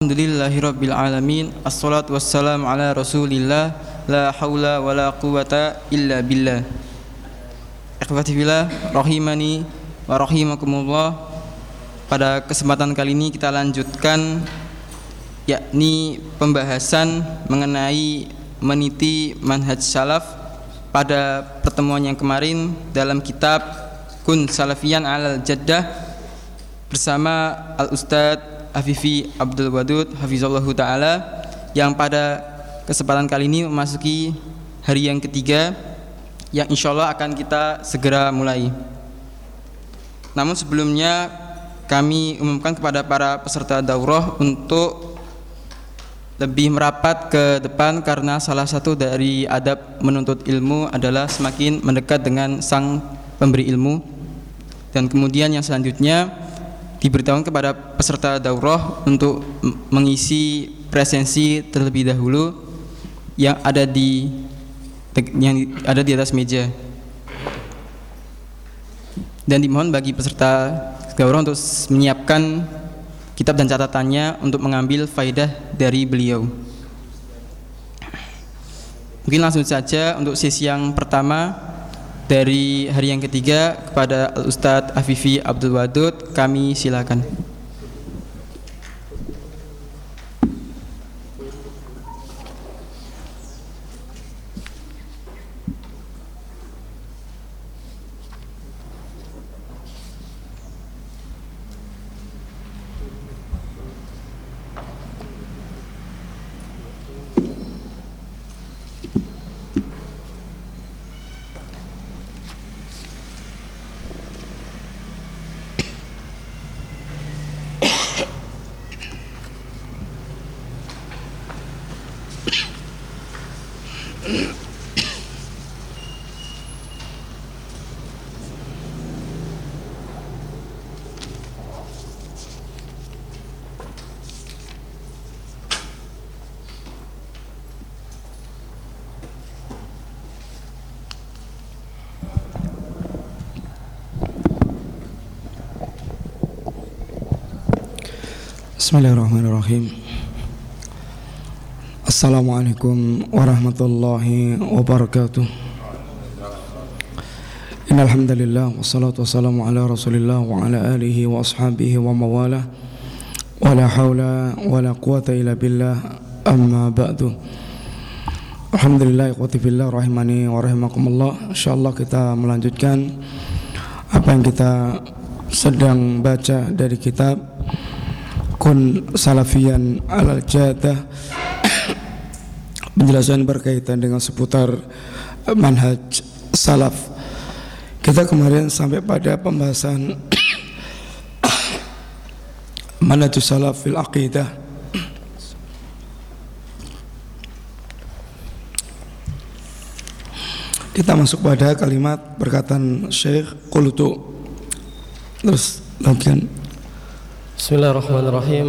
Alhamdulillahirabbil alamin assalatu wassalamu ala rasulillah. La haula wala quwata illa billah. Ikhwati rahimani wa rahimakumullah. Pada kesempatan kali ini kita lanjutkan yakni pembahasan mengenai meniti manhaj salaf pada pertemuan yang kemarin dalam kitab Kun Salafiyan alal Jaddah bersama Al Ustadz Afifi Abdul Wadud Hafizallahu Ta'ala yang pada kesempatan kali ini memasuki hari yang ketiga yang insya Allah akan kita segera mulai. Namun sebelumnya kami umumkan kepada para peserta daurah untuk lebih merapat ke depan karena salah satu dari adab menuntut ilmu adalah semakin mendekat dengan sang pemberi ilmu. Dan kemudian yang selanjutnya diberitahukan kepada peserta daurah untuk mengisi presensi terlebih dahulu yang ada di yang ada di atas meja. Dan dimohon bagi peserta daurah untuk menyiapkan kitab dan catatannya untuk mengambil faidah dari beliau. Mungkin langsung saja untuk sesi yang pertama dari hari yang ketiga kepada Ustadz Afifi Abdul Wadud kami silakan. Bismillahirrahmanirrahim. Assalamualaikum warahmatullahi wabarakatuh. Innalhamdulillah Wassalatu wassalamu ala rasulillah Wa ala alihi wa ashabihi wa mawala Wa la hawla wa la quwata illa billah. Amma ba'du. Alhamdulillah ikhwati fillah rahimani wa rahimakumullah. InsyaAllah kita melanjutkan Apa yang kita sedang baca dari kitab kun salafian alal jadah penjelasan berkaitan dengan seputar manhaj salaf. Kita kemarin sampai pada pembahasan manhaj salaf fil aqidah. Kita masuk pada kalimat perkataan Syekh Qulutu terus lanjutkan بسم الله الرحمن الرحيم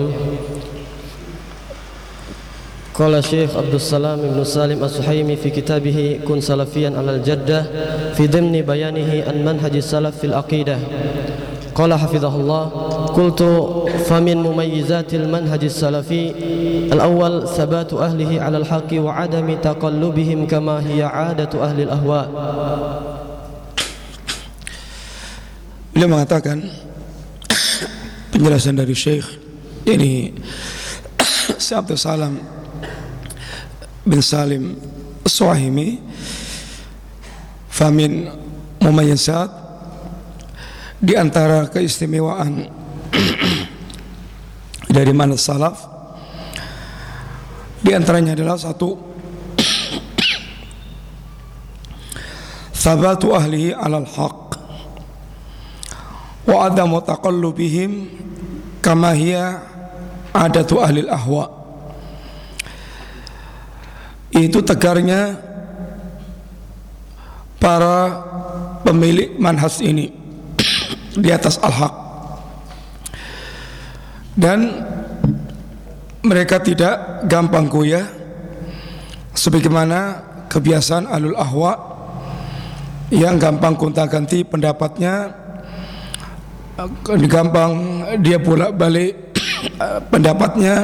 قال الشيخ عبد السلام بن سالم السحيمي في كتابه كن سلفيا على الجدة في ضمن بيانه عن منهج السلف في العقيدة قال حفظه الله قلت فمن مميزات المنهج السلفي الأول ثبات أهله على الحق وعدم تقلبهم كما هي عادة أهل الأهواء Beliau mengatakan penjelasan dari Syekh. Ini Syekh Salam bin Salim Suhaimi Famin Mumayyasat di antara keistimewaan dari mana salaf di antaranya adalah satu sabatu ahlihi alal haq wa adamu taqallubihim kama hiya adatu ahli ahwa. Itu tegarnya para pemilik manhas ini di atas al-haq. Dan mereka tidak gampang goyah sebagaimana kebiasaan alul ahwa yang gampang gonta-ganti pendapatnya gampang. Dia bolak balik pendapatnya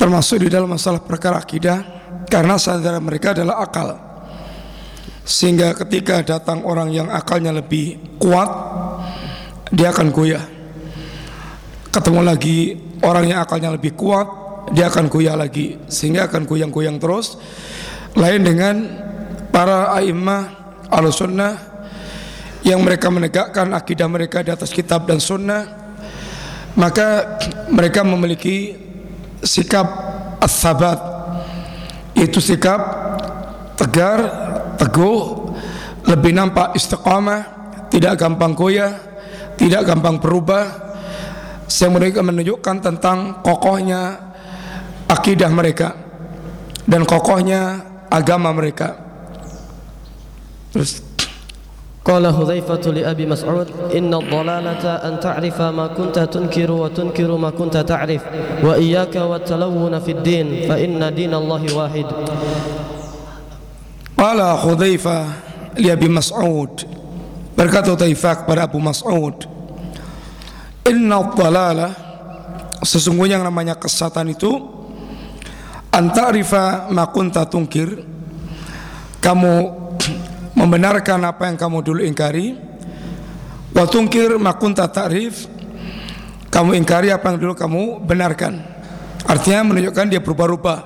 termasuk di dalam masalah perkara akidah karena sadar mereka adalah akal. Sehingga ketika datang orang yang akalnya lebih kuat dia akan goyah. Ketemu lagi orang yang akalnya lebih kuat dia akan goyah lagi sehingga akan goyang-goyang terus. Lain dengan para a'immah al-sunnah yang mereka menegakkan akidah mereka di atas kitab dan sunnah maka mereka memiliki sikap as-sabat itu sikap tegar, teguh lebih nampak istiqamah tidak gampang goyah tidak gampang berubah saya mereka menunjukkan tentang kokohnya akidah mereka dan kokohnya agama mereka. Terus قال حذيفة لأبي مسعود إن الضلالة أن تعرف ما كنت تنكر وتنكر ما كنت تعرف وإياك والتلون في الدين فإن دين الله واحد قال حذيفة لأبي مسعود berkata Taifah kepada Abu Mas'ud Inna dalalah Sesungguhnya yang namanya kesatan itu Antarifa makunta tungkir Kamu membenarkan apa yang kamu dulu ingkari Wa tungkir makunta ta'rif Kamu ingkari apa yang dulu kamu benarkan Artinya menunjukkan dia berubah-ubah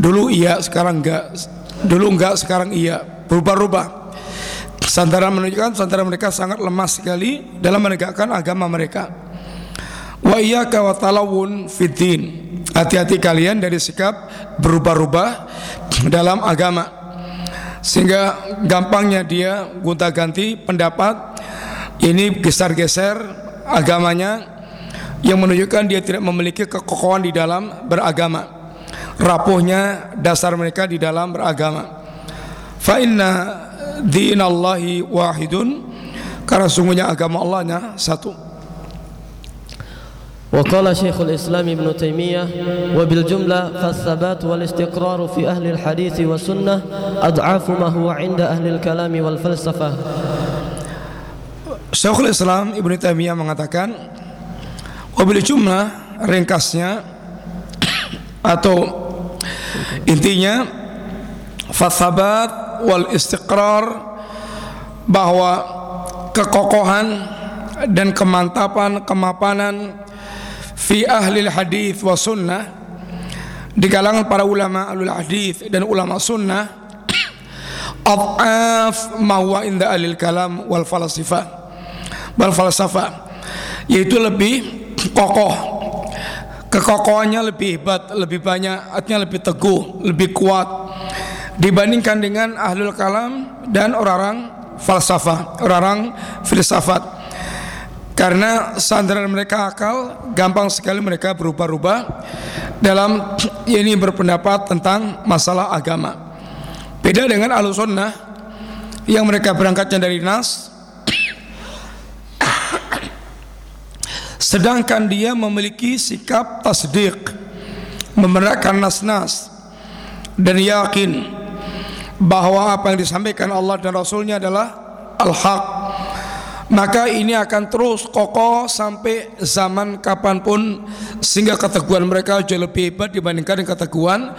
Dulu iya, sekarang enggak Dulu enggak, sekarang iya Berubah-ubah Sandaran menunjukkan sandaran mereka sangat lemah sekali dalam menegakkan agama mereka. Wa iyyaka wa talawun fiddin. Hati-hati kalian dari sikap berubah-ubah dalam agama. Sehingga gampangnya dia gonta-ganti pendapat ini geser-geser agamanya yang menunjukkan dia tidak memiliki kekokohan di dalam beragama. Rapuhnya dasar mereka di dalam beragama. Fa inna dinallahi wahidun karena sungguhnya agama Allahnya satu. وقال شيخ الإسلام ابن تيمية وبالجملة فالثبات والاستقرار في أهل الحديث والسنة أضعاف ما هو عند أهل الكلام والفلسفة Syekhul Islam Ibnu Taimiyah mengatakan wabil jumlah ringkasnya atau intinya fathabat wal istiqrar bahwa kekokohan dan kemantapan kemapanan fi ahli hadis wa sunnah. Di kalangan para ulama alul hadis dan ulama sunnah adaf ma huwa inda ahli kalam wal falsafah wal falsafah yaitu lebih kokoh. Kekokohannya lebih hebat lebih banyak artinya lebih teguh lebih kuat dibandingkan dengan ahlul kalam dan orang-orang falsafah orang-orang filsafat karena sandaran mereka akal gampang sekali mereka berubah-ubah dalam ini berpendapat tentang masalah agama. Beda dengan ahlu sunnah yang mereka berangkatnya dari nas. Sedangkan dia memiliki sikap tasdik membenarkan nas-nas dan yakin bahwa apa yang disampaikan Allah dan Rasulnya adalah al-haq maka ini akan terus kokoh sampai zaman kapan pun sehingga keteguhan mereka jauh lebih hebat dibandingkan keteguhan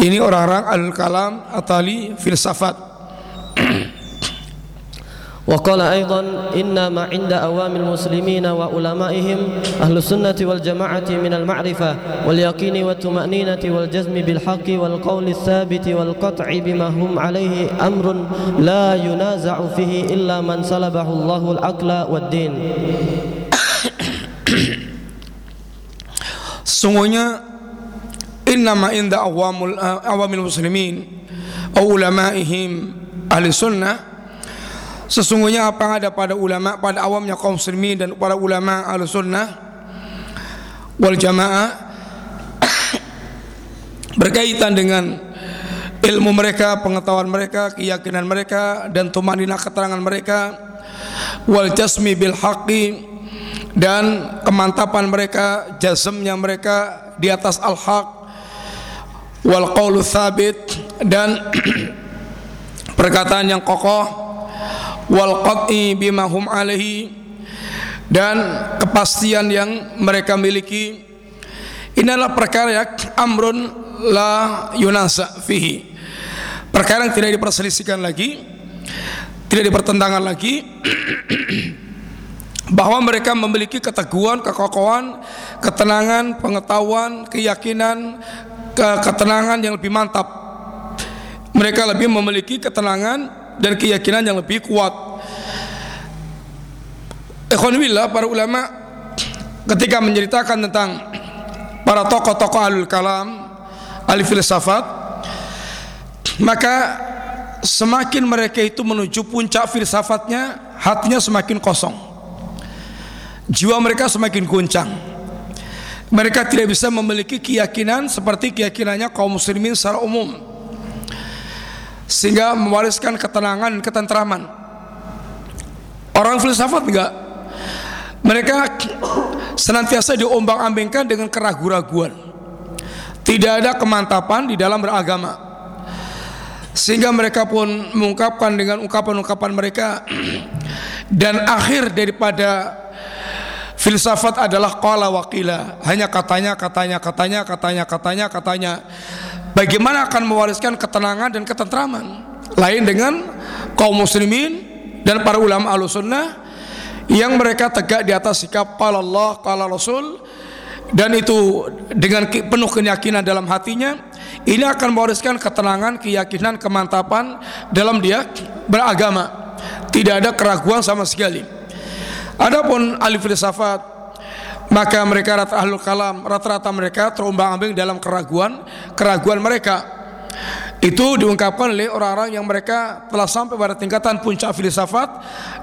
ini orang-orang al-kalam atali filsafat وقال أيضا إن ما عند أوام المسلمين وعلمائهم أهل السنة والجماعة من المعرفة واليقين والطمأنينة والجزم بالحق والقول الثابت والقطع بما هم عليه أمر لا ينازع فيه إلا من سلبه الله العقل والدين. Sungguhnya innama inda awamul awamil muslimin au ulamaihim ahli sunnah sesungguhnya apa yang ada pada ulama pada awamnya kaum muslimin dan para ulama ahli sunnah wal jamaah berkaitan dengan ilmu mereka, pengetahuan mereka, keyakinan mereka dan tumanina keterangan mereka wal jasmi bil haqqi dan kemantapan mereka, jazmnya mereka di atas al-haq wal qaulu thabit dan perkataan yang kokoh wal qat'i bima hum alaihi dan kepastian yang mereka miliki Ini adalah perkara yang amrun la yunasa fihi. Perkara yang tidak diperselisihkan lagi, tidak dipertentangkan lagi bahwa mereka memiliki keteguhan, kekokohan, ketenangan, pengetahuan, keyakinan, ke ketenangan yang lebih mantap. Mereka lebih memiliki ketenangan dan keyakinan yang lebih kuat. Ikhwanillah para ulama ketika menceritakan tentang para tokoh-tokoh alul kalam, ahli filsafat, maka semakin mereka itu menuju puncak filsafatnya, hatinya semakin kosong. Jiwa mereka semakin goncang. Mereka tidak bisa memiliki keyakinan seperti keyakinannya kaum muslimin secara umum. Sehingga mewariskan ketenangan ketentraman. Orang filsafat enggak. Mereka senantiasa diombang-ambingkan dengan keraguan-raguan. Tidak ada kemantapan di dalam beragama. Sehingga mereka pun mengungkapkan dengan ungkapan-ungkapan mereka dan akhir daripada filsafat adalah qala waqila, hanya katanya, katanya, katanya, katanya, katanya, katanya. Bagaimana akan mewariskan ketenangan dan ketentraman? Lain dengan kaum muslimin dan para ulama al-sunnah yang mereka tegak di atas sikap qala Allah, qala Rasul dan itu dengan penuh keyakinan dalam hatinya ini akan mewariskan ketenangan, keyakinan, kemantapan dalam dia beragama. Tidak ada keraguan sama sekali. Adapun ahli filsafat maka mereka rata ahlul kalam rata-rata mereka terombang-ambing dalam keraguan keraguan mereka. Itu diungkapkan oleh orang-orang yang mereka telah sampai pada tingkatan puncak filsafat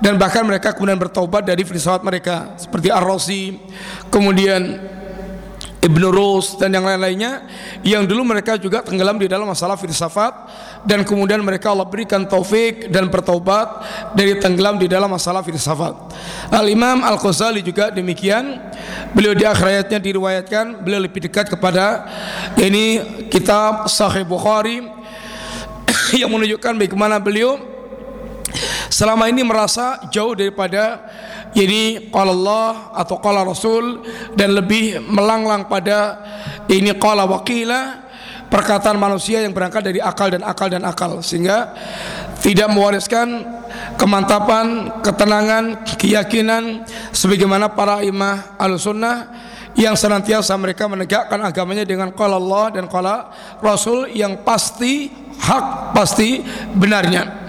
dan bahkan mereka kemudian bertobat dari filsafat mereka seperti Ar-Razi kemudian Ibnu Rus dan yang lain-lainnya yang dulu mereka juga tenggelam di dalam masalah filsafat dan kemudian mereka Allah berikan taufik dan bertobat dari tenggelam di dalam masalah filsafat. Al Imam Al Ghazali juga demikian. Beliau di akhir ayatnya diriwayatkan beliau lebih dekat kepada ini kitab Sahih Bukhari yang menunjukkan bagaimana beliau selama ini merasa jauh daripada ini qala Allah atau qala Rasul dan lebih melanglang pada ini qala waqila perkataan manusia yang berangkat dari akal dan akal dan akal. Sehingga tidak mewariskan kemantapan, ketenangan, keyakinan sebagaimana para imam al-sunnah yang senantiasa mereka menegakkan agamanya dengan qala Allah dan qala Rasul yang pasti hak pasti benarnya.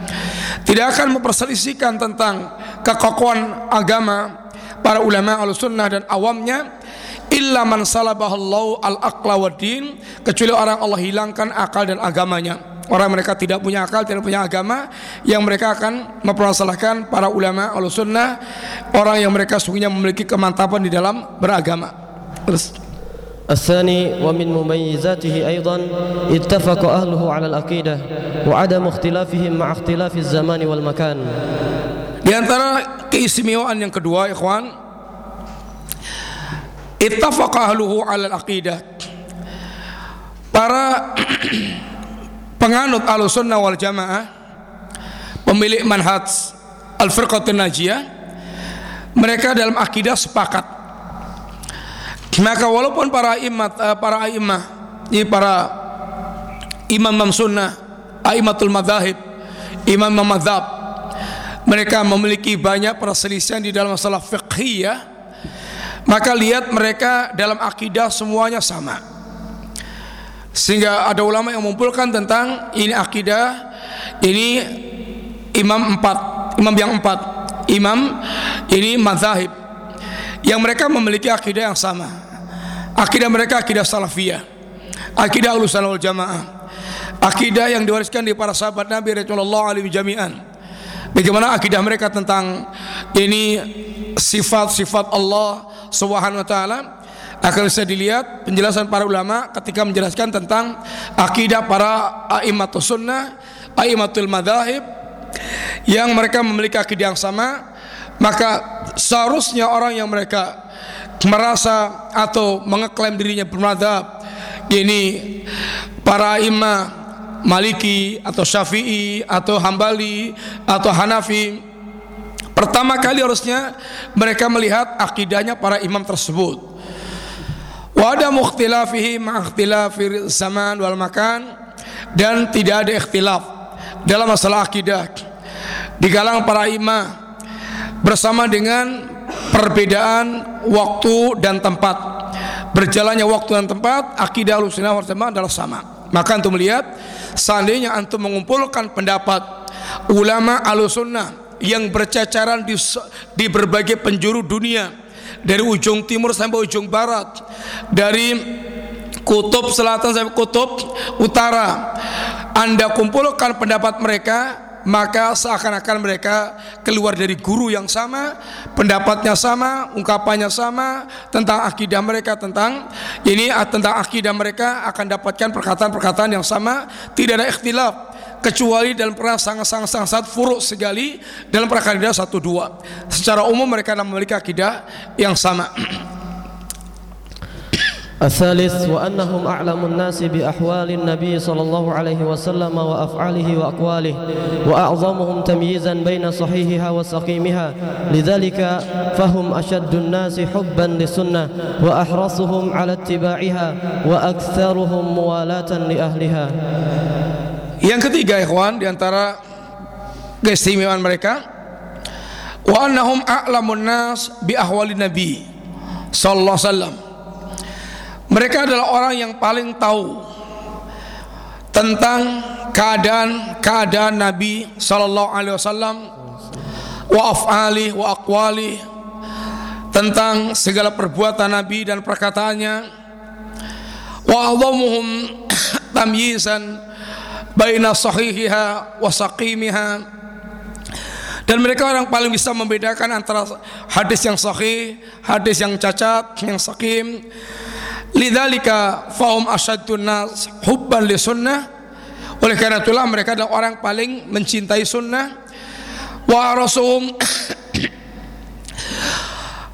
Tidak akan memperselisihkan tentang kekokohan agama para ulama al-sunnah dan awamnya illa man salabahallahu al-aqla wa din kecuali orang Allah hilangkan akal dan agamanya orang mereka tidak punya akal tidak punya agama yang mereka akan mempermasalahkan para ulama al-sunnah orang yang mereka sungguhnya memiliki kemantapan di dalam beragama terus الثاني ومن مميزاته أيضا اتفق أهله على العقيدة وعدم اختلافهم مع اختلاف الزمان والمكان Di antara keistimewaan yang kedua, ikhwan, ittafaqa ahluhu 'ala al-aqidah. Para penganut Ahlussunnah wal Jamaah, pemilik manhaj Al-Firqatun Najiyah, mereka dalam akidah sepakat maka walaupun para imat uh, para imah ini para imam imam sunnah aimatul madhahib imam imam mereka memiliki banyak perselisihan di dalam masalah fiqhiyah maka lihat mereka dalam akidah semuanya sama sehingga ada ulama yang mengumpulkan tentang ini akidah ini imam empat imam yang empat imam ini madhahib yang mereka memiliki akidah yang sama. Akidah mereka akidah salafiyah. Akidah ulusan wal jamaah. Akidah yang diwariskan di para sahabat Nabi Rasulullah alaihi jami'an. Bagaimana akidah mereka tentang ini sifat-sifat Allah Subhanahu wa taala. Akan bisa dilihat penjelasan para ulama ketika menjelaskan tentang akidah para a'immatus sunnah, a'immatul madzahib yang mereka memiliki akidah yang sama. Maka seharusnya orang yang mereka merasa atau mengeklaim dirinya bermadhab ini para imam Maliki atau Syafi'i atau Hambali atau Hanafi pertama kali harusnya mereka melihat akidahnya para imam tersebut. Wa ada mukhtilafihi ma ikhtilafir zaman wal makan dan tidak ada ikhtilaf dalam masalah akidah. Di kalangan para imam bersama dengan perbedaan waktu dan tempat. Berjalannya waktu dan tempat akidah sunnah wal adalah sama. Maka antum melihat seandainya antum mengumpulkan pendapat ulama sunnah yang bercacaran di, di berbagai penjuru dunia dari ujung timur sampai ujung barat dari kutub selatan sampai kutub utara. Anda kumpulkan pendapat mereka maka seakan-akan mereka keluar dari guru yang sama, pendapatnya sama, ungkapannya sama tentang akidah mereka tentang ini tentang akidah mereka akan dapatkan perkataan-perkataan yang sama, tidak ada ikhtilaf kecuali dalam perkara sangat-sangat sangat furuk sekali dalam perkara akidah satu dua. Secara umum mereka memiliki akidah yang sama. الثالث وأنهم أعلم الناس بأحوال النبي صلى الله عليه وسلم وأفعاله وأقواله وأعظمهم تمييزا بين صحيحها وسقيمها لذلك فهم أشد الناس حبا للسنة وأحرصهم على اتباعها وأكثرهم موالاة لأهلها yang ketiga ikhwan di antara keistimewaan mereka wa annahum a'lamun nas bi ahwalin nabi sallallahu alaihi wasallam. Mereka adalah orang yang paling tahu tentang keadaan-keadaan Nabi sallallahu alaihi wasallam wa af'ali wa aqwali tentang segala perbuatan Nabi dan perkataannya wa adhamuhum tamyizan baina sahihiha wa saqimiha. Dan mereka orang paling bisa membedakan antara hadis yang sahih, hadis yang cacat, yang sakim Lidzalika fahum asyadun nas hubban li sunnah. Oleh karena itulah mereka adalah orang paling mencintai sunnah. Wa rasum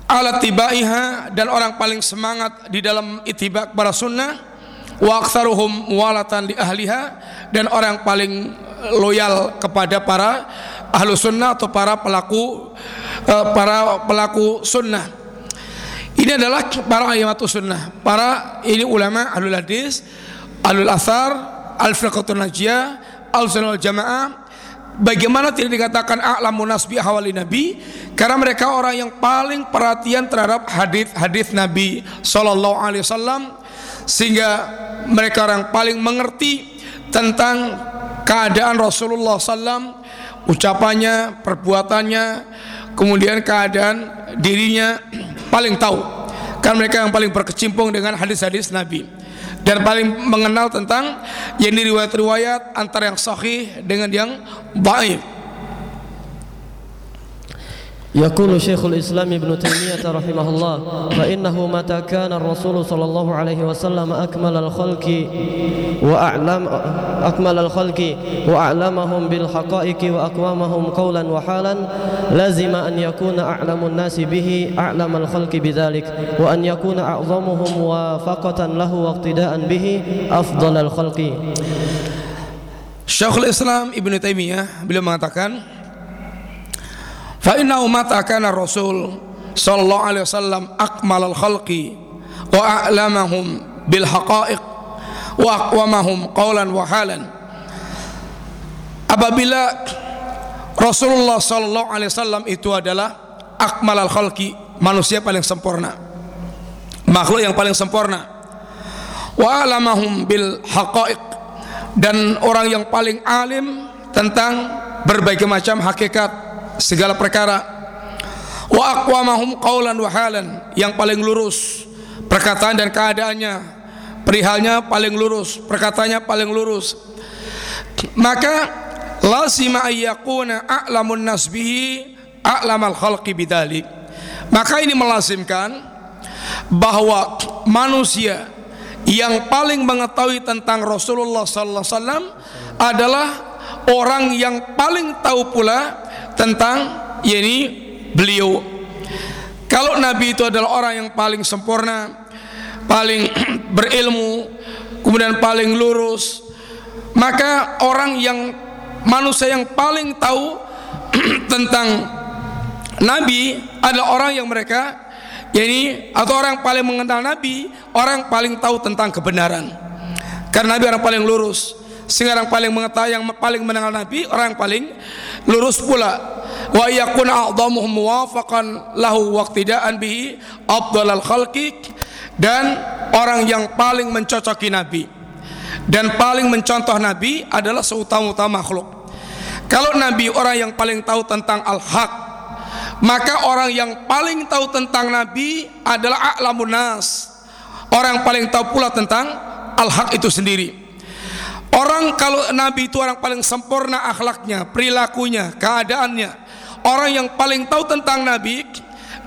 ala tibaiha dan orang paling semangat di dalam itibak para sunnah wa aktsaruhum muwalatan li ahliha dan orang paling loyal kepada para ahlu sunnah atau para pelaku eh, para pelaku sunnah ini adalah para ayat sunnah, para ini ulama alul hadis, alul asar, al firqatun najiyah, al sunnah jamaah. Bagaimana tidak dikatakan a'lamun nasbi ahwali nabi? Karena mereka orang yang paling perhatian terhadap hadis-hadis Nabi sallallahu alaihi wasallam sehingga mereka orang paling mengerti tentang keadaan Rasulullah sallam, ucapannya, perbuatannya, kemudian keadaan dirinya paling tahu. Kan mereka yang paling berkecimpung dengan hadis-hadis Nabi. Dan paling mengenal tentang yang riwayat-riwayat antara yang sahih dengan yang baik يقول شيخ الإسلام ابن تيمية رحمه الله فإنه متى كان الرسول صلى الله عليه وسلم أكمل الخلق وأعلم أكمل الخلق وأعلمهم بالحقائق وأقوامهم قولا وحالا لازم أن يكون أعلم الناس به أعلم الخلق بذلك وأن يكون أعظمهم موافقة له واقتداء به أفضل الخلق. Syekhul Islam Ibnu Taimiyah beliau mengatakan Fa inna mata kana Rasul sallallahu alaihi wasallam akmalal khalqi wa a'lamahum bil haqa'iq wa aqwamahum qawlan wa halan. Apabila Rasulullah sallallahu alaihi wasallam itu adalah akmalal khalqi, manusia paling sempurna. Makhluk yang paling sempurna. Wa a'lamahum bil haqa'iq dan orang yang paling alim tentang berbagai macam hakikat segala perkara. Wa aqwamahum qaulan wa halan yang paling lurus perkataan dan keadaannya. Perihalnya paling lurus perkataannya paling lurus. Maka lazima ayyakuna a'lamun nas bihi a'lamal khalqi bidzalik maka ini melazimkan bahwa manusia yang paling mengetahui tentang Rasulullah sallallahu alaihi wasallam adalah orang yang paling tahu pula tentang yakni beliau. Kalau Nabi itu adalah orang yang paling sempurna, paling berilmu, kemudian paling lurus, maka orang yang manusia yang paling tahu tentang Nabi adalah orang yang mereka yakni atau orang yang paling mengenal Nabi, orang yang paling tahu tentang kebenaran. Karena Nabi orang paling lurus. Sehingga orang paling mengetahui yang paling mengenal Nabi, orang yang paling lurus pula. Wa yakuna a'dhamuhum muwafaqan lahu waqtida'an bihi afdalal khalqi dan orang yang paling mencocoki Nabi dan paling mencontoh Nabi adalah seutama-utama makhluk. Kalau Nabi orang yang paling tahu tentang al-haq, maka orang yang paling tahu tentang Nabi adalah a'lamun nas. Orang yang paling tahu pula tentang al-haq itu sendiri. Orang kalau Nabi itu orang paling sempurna akhlaknya, perilakunya, keadaannya. Orang yang paling tahu tentang Nabi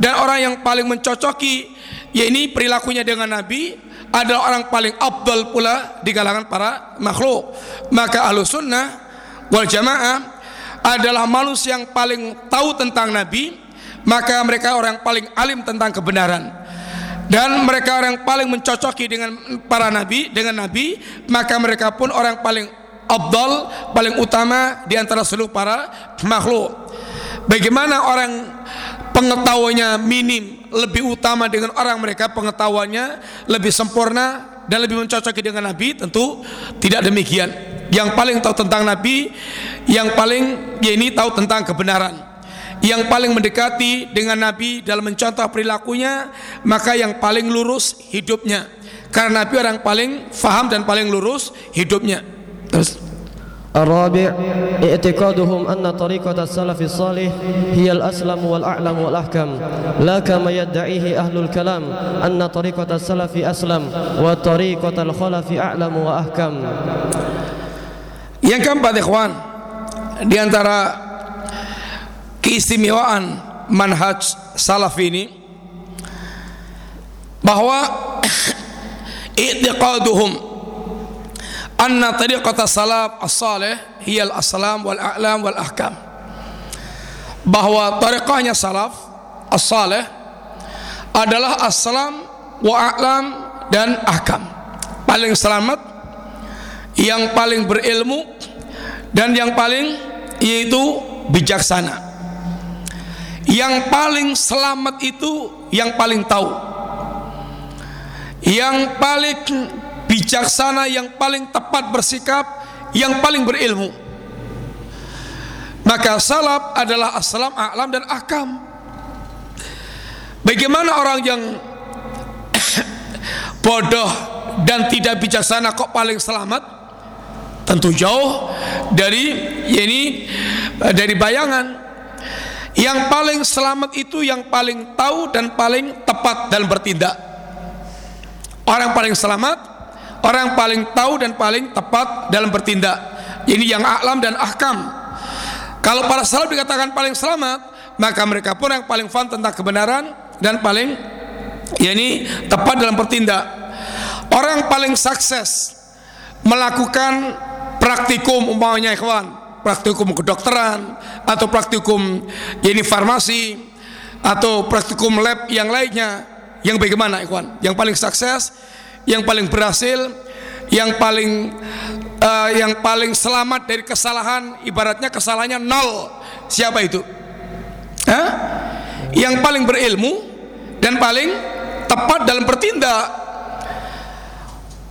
dan orang yang paling mencocoki yakni perilakunya dengan Nabi adalah orang paling abdul pula di kalangan para makhluk. Maka ahlu sunnah wal jamaah adalah manusia yang paling tahu tentang Nabi, maka mereka orang paling alim tentang kebenaran. Dan mereka orang paling mencocoki dengan para nabi, dengan nabi, maka mereka pun orang paling abdal, paling utama di antara seluruh para makhluk. Bagaimana orang pengetahuannya minim lebih utama dengan orang mereka pengetahuannya lebih sempurna dan lebih mencocoki dengan Nabi tentu tidak demikian yang paling tahu tentang Nabi yang paling ya ini tahu tentang kebenaran yang paling mendekati dengan Nabi dalam mencontoh perilakunya maka yang paling lurus hidupnya karena Nabi orang paling faham dan paling lurus hidupnya terus الرابع اعتقادهم أن طريقة السلف الصالح هي الأسلم والأعلم والأحكم لا كما يدعيه أهل الكلام أن طريقة السلف أسلم وطريقة الخلف أعلم وأحكم Yang keempat ikhwan Di antara Keistimewaan Manhaj salaf ini Bahwa I'tiqaduhum Anna tariqata salaf as-salih Hiya al-aslam wal-a'lam wal-ahkam. Bahwa tariqahnya salaf As-salih Adalah aslam Wa'a'lam dan ahkam. Paling selamat yang paling berilmu dan yang paling yaitu bijaksana yang paling selamat itu yang paling tahu. Yang paling bijaksana yang paling tepat bersikap yang paling berilmu. Maka salaf adalah aslam, a'lam dan akam. Bagaimana orang yang bodoh dan tidak bijaksana kok paling selamat? Tentu jauh dari ya ini dari bayangan yang paling selamat itu yang paling tahu dan paling tepat dalam bertindak. Orang paling selamat orang paling tahu dan paling tepat dalam bertindak. Ini yang aklam dan ahkam. Kalau para salaf dikatakan paling selamat maka mereka pun yang paling faham tentang kebenaran dan paling ya ini tepat dalam bertindak. Orang paling sukses melakukan praktikum umpamanya ikhwan praktikum kedokteran atau praktikum ini farmasi atau praktikum lab yang lainnya. Yang bagaimana ikhwan? Yang paling sukses yang paling berhasil yang paling uh, yang paling selamat dari kesalahan ibaratnya kesalahannya nol. Siapa itu? Hah? yang paling berilmu dan paling tepat dalam bertindak.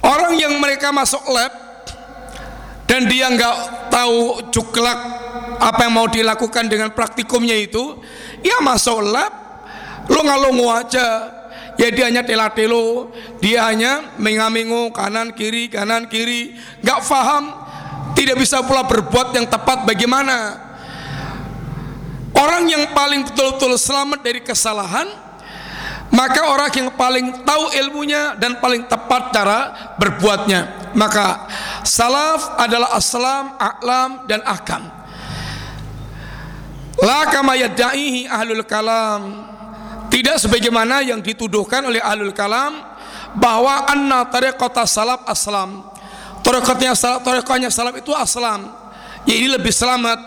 Orang yang mereka masuk lab dan dia nggak tahu cuklak apa yang mau dilakukan dengan praktikumnya itu ya masuk lab lo ngalungu aja. Ya dia hanya tela-telo dia hanya mengamingu kanan kiri kanan kiri. Nggak paham tidak bisa pula berbuat yang tepat bagaimana. Orang yang paling betul-betul selamat dari kesalahan maka orang yang paling tahu ilmunya dan paling tepat cara berbuatnya. Maka salaf adalah aslam, a'lam dan ahkam la ahlul kalam. Tidak sebagaimana yang dituduhkan oleh ahlul kalam bahwa anna tariqata salaf aslam. Tariqatnya salaf tariqahnya salaf itu aslam. Ya ini lebih selamat.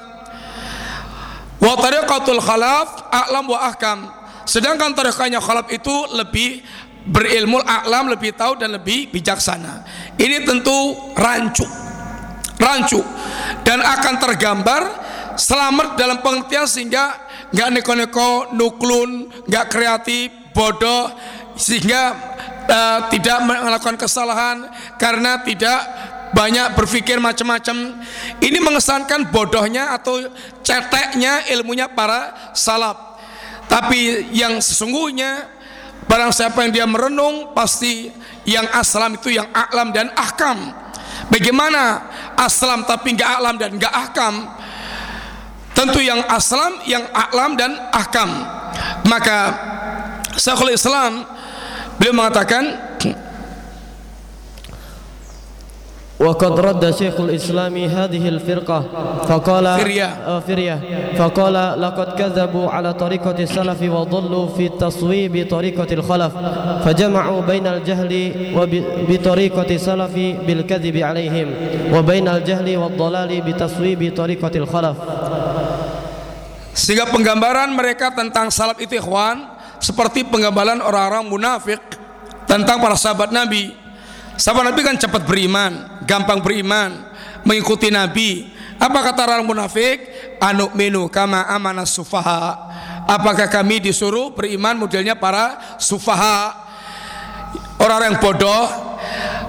Wa tariqatul khalaf a'lam wa ahkam Sedangkan tarekahnya khalaf itu lebih berilmu a'lam, lebih tahu dan lebih bijaksana. Ini tentu rancu. Rancu dan akan tergambar selamat dalam pengertian sehingga nggak neko-neko nuklun, nggak kreatif, bodoh sehingga uh, tidak melakukan kesalahan karena tidak banyak berpikir macam-macam. Ini mengesankan bodohnya atau ceteknya ilmunya para salaf. Tapi yang sesungguhnya barang siapa yang dia merenung pasti yang aslam itu yang aklam dan ahkam. Bagaimana aslam tapi enggak aklam dan enggak ahkam? Tentu yang aslam, yang aklam dan ahkam. Maka Syekhul Islam beliau mengatakan وقد رد شيخ الإسلام هذه الفرقة فقال فرية. آه، فرية فقال لقد كذبوا على طريقة السلف وضلوا في تصويب طريقة الخلف فجمعوا بين الجهل بطريقة السلف بالكذب عليهم وبين الجهل والضلال بتصويب طريقة الخلف Sehingga penggambaran mereka tentang salaf itu ikhwan seperti penggambaran orang-orang munafik tentang para sahabat Nabi. Sahabat Nabi kan cepat beriman, gampang beriman, mengikuti Nabi. Apa kata orang munafik? Anu minu kama amana sufaha. Apakah kami disuruh beriman modelnya para sufaha? Orang yang bodoh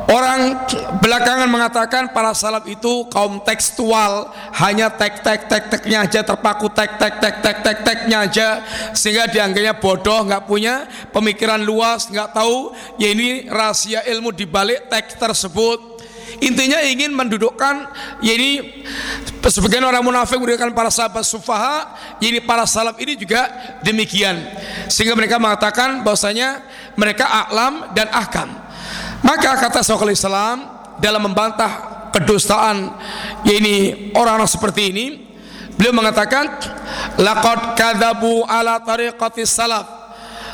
Orang belakangan mengatakan para salaf itu kaum tekstual, hanya tek tek tek teknya aja terpaku tek tek tek tek tek teknya aja sehingga dianggapnya bodoh, nggak punya pemikiran luas, nggak tahu ya ini rahasia ilmu di balik teks tersebut. Intinya ingin mendudukkan ini sebagian orang munafik mendudukkan para sahabat sufaha, ini para salaf ini juga demikian. Sehingga mereka mengatakan bahwasanya mereka aklam dan ahkam. Maka kata Syekhul Islam dalam membantah kedustaan ini orang-orang seperti ini beliau mengatakan laqad kadzabu ala tariqati salaf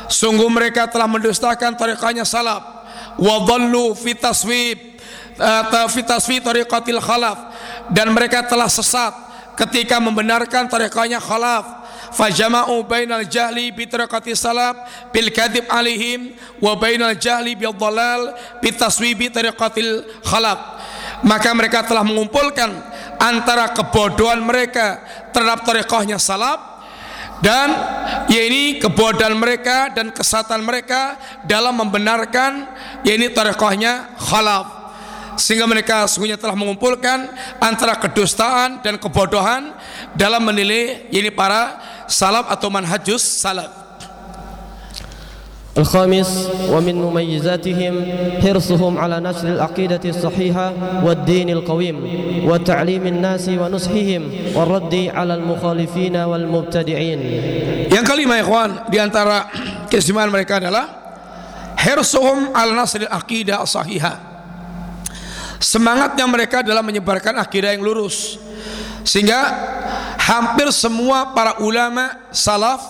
sungguh mereka telah mendustakan tariqahnya salaf wa dhallu fi taswib uh, fi taswib tariqatil khalaf. Dan mereka telah sesat ketika membenarkan tariqahnya khalaf. Fajama'u bainal jahli bi tariqati salaf bil kadhib alaihim wa bainal jahli bil dhalal bi taswibi tariqatil khalaf. Maka mereka telah mengumpulkan antara kebodohan mereka terhadap tariqahnya salaf dan yakni kebodohan mereka dan kesatan mereka dalam membenarkan yakni tariqahnya khalaf sehingga mereka sungguhnya telah mengumpulkan antara kedustaan dan kebodohan dalam menilai ini para salaf atau manhajus salaf الخامس ومن مميزاتهم حرصهم على نشر العقيدة الصحيحة والدين القويم وتعليم الناس ونصحهم والرد على المخالفين والمبتدعين Yang kelima ikhwan di antara keistimewaan mereka adalah hirsuhum al nasril aqidah sahihah. Semangatnya mereka dalam menyebarkan akidah yang lurus. Sehingga hampir semua para ulama salaf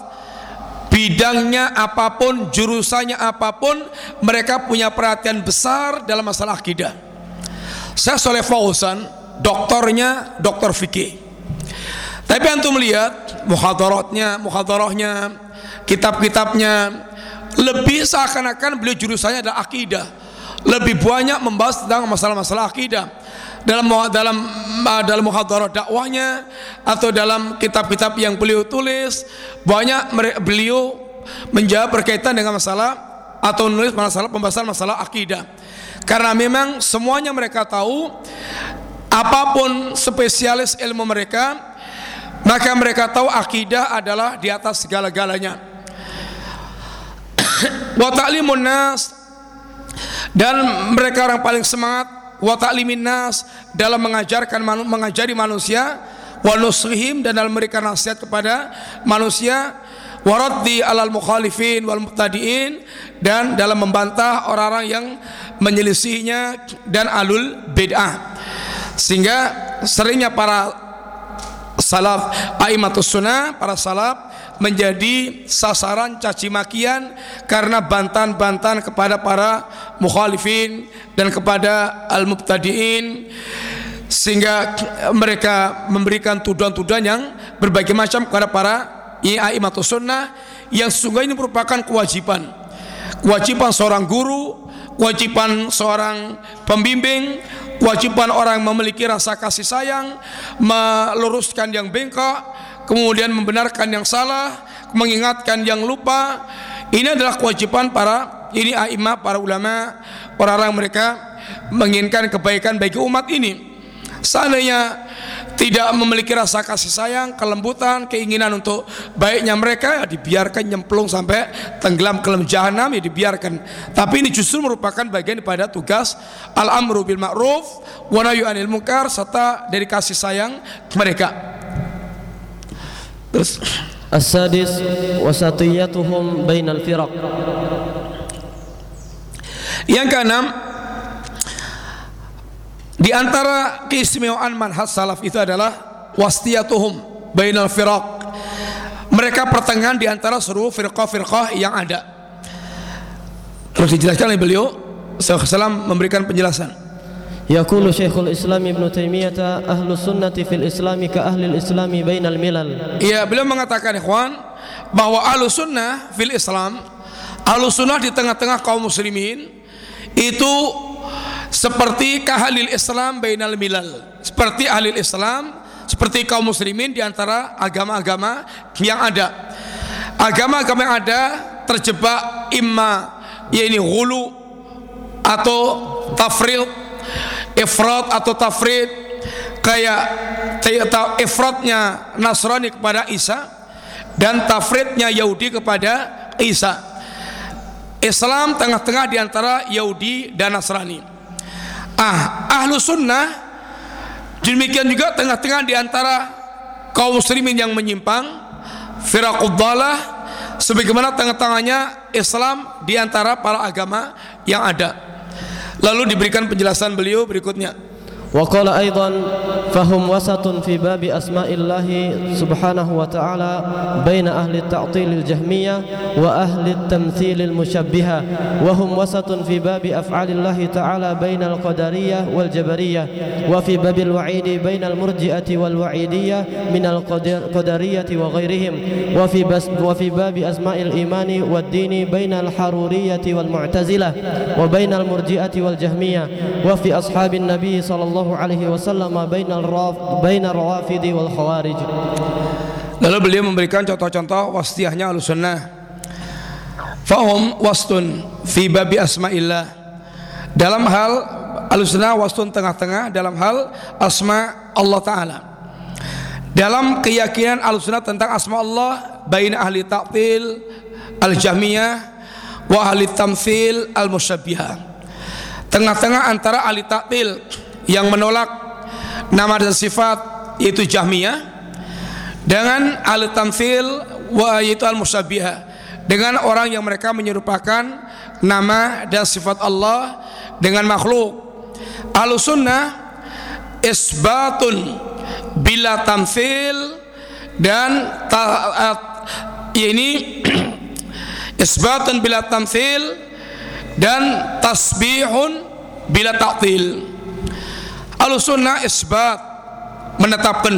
bidangnya apa pun, jurusannya apa pun, mereka punya perhatian besar dalam masalah akidah. Saya Soleh Fauzan, doktornya doktor fikih. Tapi antum lihat muhadaratnya, muhadarahnya, kitab-kitabnya lebih seakan-akan beliau jurusannya adalah akidah. Lebih banyak membahas tentang masalah-masalah akidah. Dalam dalam uh, dalam muhadharah dakwahnya atau dalam kitab-kitab yang beliau tulis banyak beliau menjawab berkaitan dengan masalah atau menulis masalah pembahasan masalah akidah. Karena memang semuanya mereka tahu apa pun spesialis ilmu mereka maka mereka tahu akidah adalah di atas segala-galanya. Wa ta'limun nas dan mereka orang paling semangat wa nas dalam mengajarkan mengajari manusia wa nusrihim dan dalam memberikan nasihat kepada manusia wa raddi alal mukhalifin wal mubtadiin dan dalam membantah orang-orang yang menyelisihinya dan alul bid'ah. Sehingga seringnya para salaf aimatus sunnah para salaf menjadi sasaran caci makian karena bantahan-bantahan kepada para mukhalifin dan kepada al-mubtadiin sehingga mereka memberikan tuduhan-tuduhan yang berbagai macam kepada para aimatus sunnah yang sesungguhnya ini merupakan kewajiban. Kewajiban seorang guru kewajiban seorang pembimbing kewajiban orang memiliki rasa kasih sayang meluruskan yang bengkok kemudian membenarkan yang salah, mengingatkan yang lupa. Ini adalah kewajiban para ini aimah, para ulama, orang-orang mereka menginginkan kebaikan bagi umat ini. Seandainya tidak memiliki rasa kasih sayang, kelembutan, keinginan untuk baiknya mereka ya dibiarkan nyemplung sampai tenggelam ke dalam jahanam ya dibiarkan. Tapi ini justru merupakan bagian daripada tugas al-amru bil ma'ruf wa nahyu anil munkar serta dari kasih sayang mereka terus as-sadis wasatiyatuhum bainal firaq. Yang keenam di antara keistimewaan manhaj salaf itu adalah wastiyatuhum bainal firaq. Mereka pertengahan di antara seluruh firqah-firqah yang ada. Terus dijelaskan oleh beliau Sallallahu memberikan penjelasan. يقول شيخ الإسلام ابن تيمية أهل السنة في الإسلام كأهل الإسلام بين الملل Iya, beliau mengatakan ikhwan bahwa ahlu sunnah fil Islam, ahlu sunnah di tengah-tengah kaum muslimin itu seperti kahalil Islam bainal milal, seperti ahli Islam, seperti kaum muslimin di antara agama-agama yang ada. Agama-agama yang ada terjebak imma yaitu hulu atau tafrid ifrat atau tafrid kayak ifratnya Nasrani kepada Isa dan tafridnya Yahudi kepada Isa. Islam tengah-tengah di antara Yahudi dan Nasrani. Ah ahlu sunnah demikian juga tengah-tengah di antara kaum muslimin yang menyimpang firaquddalah sebagaimana tengah-tengahnya Islam di antara para agama yang ada Lalu diberikan penjelasan beliau berikutnya. وقال أيضا فهم وسط في باب أسماء الله سبحانه وتعالى بين أهل التعطيل الجهمية وأهل التمثيل المشبهة وهم وسط في باب أفعال الله تعالى بين القدرية والجبرية وفي باب الوعيد بين المرجئة والوعيدية من القدرية وغيرهم وفي, بس وفي باب أسماء الإيمان والدين بين الحرورية والمعتزلة وبين المرجئة والجهمية وفي أصحاب النبي صلى الله sallallahu alaihi wasallam bainal raf bainar rafidi wal khawarij. Lalu beliau memberikan contoh-contoh wastiahnya Ahlussunnah. Fahum wastun fi babi asma'illah. Dalam hal Ahlussunnah wastun tengah-tengah dalam hal asma Allah taala. Dalam keyakinan Ahlussunnah tentang asma Allah bain ahli ta'til al-jahmiyah wa ahli tamthil al musyabbihah tengah-tengah antara ahli ta'til yang menolak nama dan sifat yaitu Jahmiyah dengan al tamfil wa yaitu al musabbihah dengan orang yang mereka menyerupakan nama dan sifat Allah dengan makhluk. Al sunnah isbatun bila tamfil dan ta, ini isbatun bila tamfil dan tasbihun bila ta'til Al-sunnah isbat menetapkan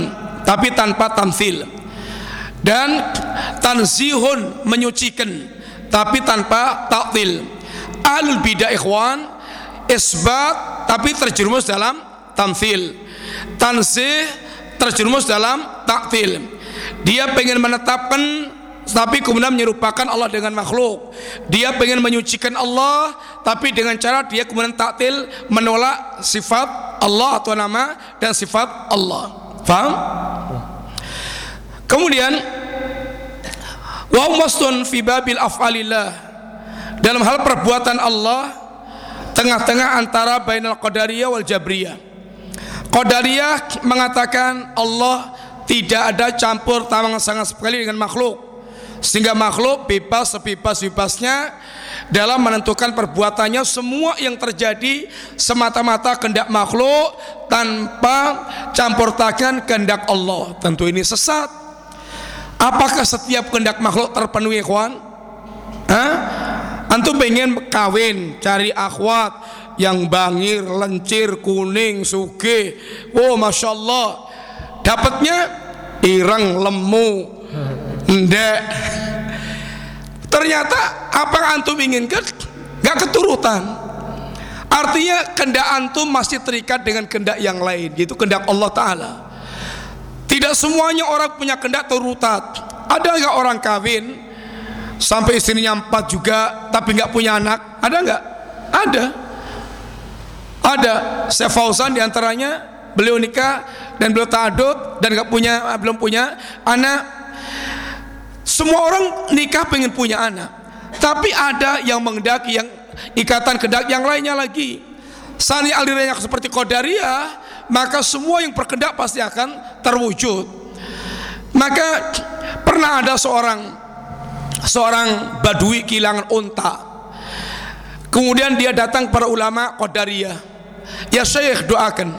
tapi tanpa tamsil dan tanzihun menyucikan tapi tanpa taktil al bidah ikhwan isbat tapi terjerumus dalam tamsil tanzih terjerumus dalam taktil dia pengen menetapkan tapi kemudian menyerupakan Allah dengan makhluk. Dia pengen menyucikan Allah tapi dengan cara dia kemudian taktil menolak sifat Allah atau nama dan sifat Allah. Faham? kemudian wa fi babil af'alillah. Dalam hal perbuatan Allah tengah-tengah antara bainal qadariyah wal jabriyah. Qadariyah mengatakan Allah tidak ada campur tangan sangat sekali dengan makhluk sehingga makhluk bebas sebebas-bebasnya dalam menentukan perbuatannya. Semua yang terjadi semata-mata kehendak makhluk tanpa campur tangan kehendak Allah. Tentu ini sesat. Apakah setiap kehendak makhluk terpenuhi kawan Hah? antum pengen kawin cari akhwat yang bangir, lencir, kuning, suge oh masya Allah. Dapatnya irang, lemu Ndak. Ternyata apa yang antum inginkan gak keturutan. Artinya kendak antum masih terikat dengan kendak yang lain, yaitu kendak Allah Taala. Tidak semuanya orang punya kendak terutat. Ada nggak orang kawin sampai istrinya empat juga tapi nggak punya anak ada nggak ada ada Syekh Fauzan di antaranya beliau nikah dan beliau ta'adud dan nggak punya belum punya anak semua orang nikah pengen punya anak. Tapi ada yang mengendaki yang ikatan kedak yang lainnya lagi. Sani alirannya seperti Qadariyah maka semua yang berkendak pasti akan terwujud. Maka pernah ada seorang seorang badui kehilangan unta. Kemudian dia datang para ulama Qadariyah ya syekh doakan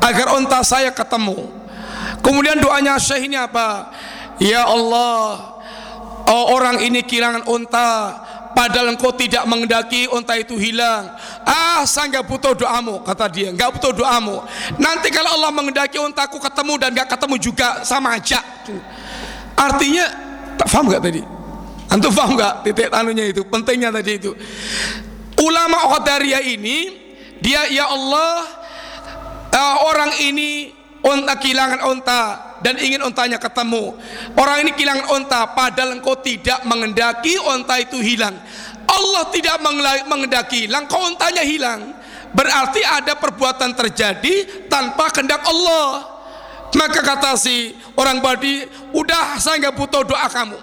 agar unta saya ketemu. Kemudian doanya syekh ini apa? Ya Allah oh, orang ini kehilangan unta padahal engkau tidak mengendaki unta itu hilang. Ah saya nggak butuh doamu kata dia. Nggak butuh doamu. Nanti kalau Allah mengendaki untaku ketemu dan nggak ketemu juga sama aja. Artinya tak paham nggak tadi? Antum paham nggak titik tanunya itu pentingnya tadi itu? Ulama Qadariyah ini dia ya Allah uh, orang ini unta kehilangan unta dan ingin untanya ketemu. Orang ini kehilangan unta padahal engkau tidak mengendaki unta itu hilang. Allah tidak mengendaki. Hilang kau untanya hilang? Berarti ada perbuatan terjadi tanpa kehendak Allah. Maka kata si orang badi udah saya nggak butuh doa kamu.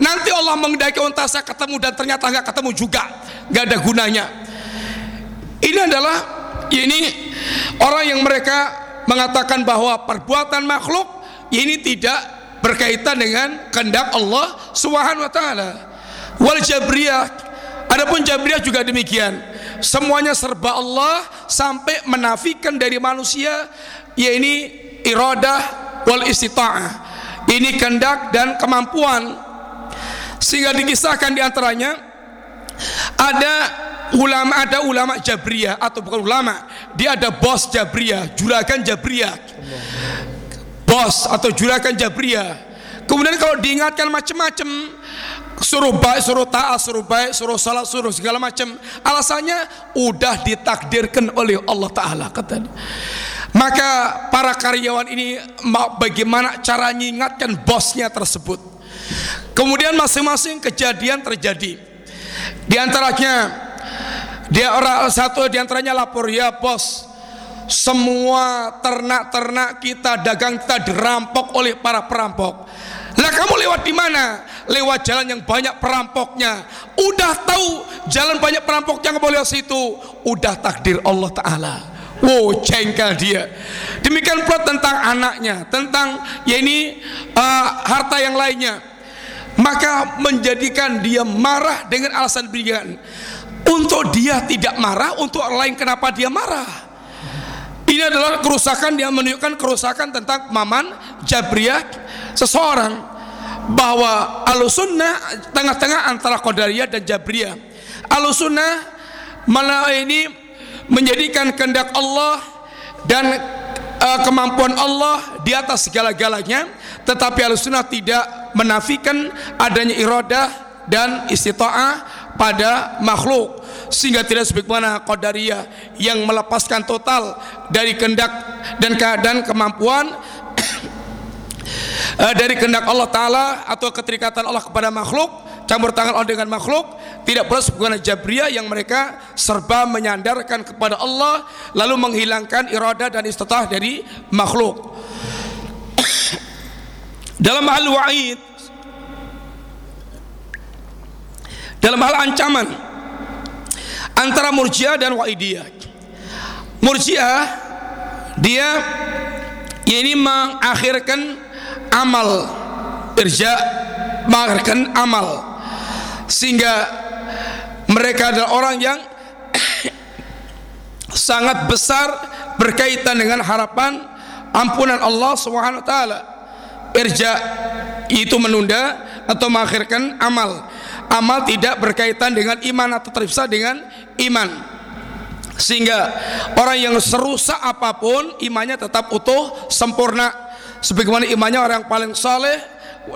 Nanti Allah mengendaki unta saya ketemu dan ternyata nggak ketemu juga. Nggak ada gunanya. Ini adalah ini orang yang mereka mengatakan bahwa perbuatan makhluk ini tidak berkaitan dengan kehendak Allah Subhanahu wa taala. Wal Jabriyah adapun Jabriyah juga demikian. Semuanya serba Allah sampai menafikan dari manusia yaitu iradah wal istita'ah. Ini kehendak dan kemampuan. Sehingga dikisahkan di antaranya ada ulama ada ulama Jabriyah atau bukan ulama dia ada bos Jabriyah juragan Jabriyah bos atau juragan Jabriyah kemudian kalau diingatkan macam-macam suruh baik suruh taat suruh baik suruh salat suruh segala macam alasannya udah ditakdirkan oleh Allah Taala kata maka para karyawan ini bagaimana cara mengingatkan bosnya tersebut? Kemudian masing-masing kejadian terjadi. Di antaranya dia orang satu di antaranya lapor ya bos semua ternak-ternak kita dagang kita dirampok oleh para perampok lah kamu lewat di mana lewat jalan yang banyak perampoknya udah tahu jalan banyak perampoknya nggak boleh situ udah takdir Allah Taala Wow, cengkel dia. Demikian pula tentang anaknya, tentang ya ini uh, harta yang lainnya. Maka menjadikan dia marah dengan alasan berikan. Untuk dia tidak marah, untuk orang lain kenapa dia marah? Ini adalah kerusakan yang menunjukkan kerusakan tentang maman Jabriyah seseorang bahwa alusunnah tengah-tengah antara Qadariyah dan Jabriyah. Alusunnah malah ini menjadikan kehendak Allah dan uh, kemampuan Allah di atas segala-galanya, tetapi alusunnah tidak menafikan adanya iradah dan istita'ah pada makhluk sehingga tidak sebagaimana qadariyah yang melepaskan total dari kehendak dan keadaan kemampuan eh, dari kehendak Allah taala atau keterikatan Allah kepada makhluk campur tangan Allah dengan makhluk tidak pula sebagaimana jabriyah yang mereka serba menyandarkan kepada Allah lalu menghilangkan iradah dan istitah dari makhluk. Dalam hal wa'id dalam hal ancaman antara murjiah dan waidiyah. Murjiah dia ini mengakhirkan amal irja mengakhirkan amal. Sehingga mereka adalah orang yang sangat besar berkaitan dengan harapan ampunan Allah Subhanahu wa taala. Irja itu menunda atau mengakhirkan amal amal tidak berkaitan dengan iman atau terpisah dengan iman. Sehingga orang yang serusak apa pun imannya tetap utuh sempurna. Sebagaimana imannya orang yang paling saleh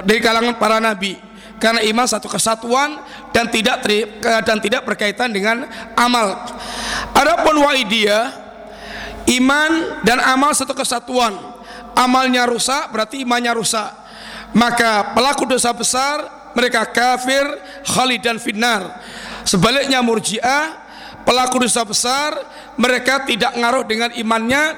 dari kalangan para nabi. Karena iman satu kesatuan dan tidak dan tidak berkaitan dengan amal. Adapun waidiyah iman dan amal satu kesatuan. Amalnya rusak berarti imannya rusak. Maka pelaku dosa besar mereka kafir khalidan finnar. Sebaliknya murjiah pelaku dosa besar mereka tidak ngaruh dengan imannya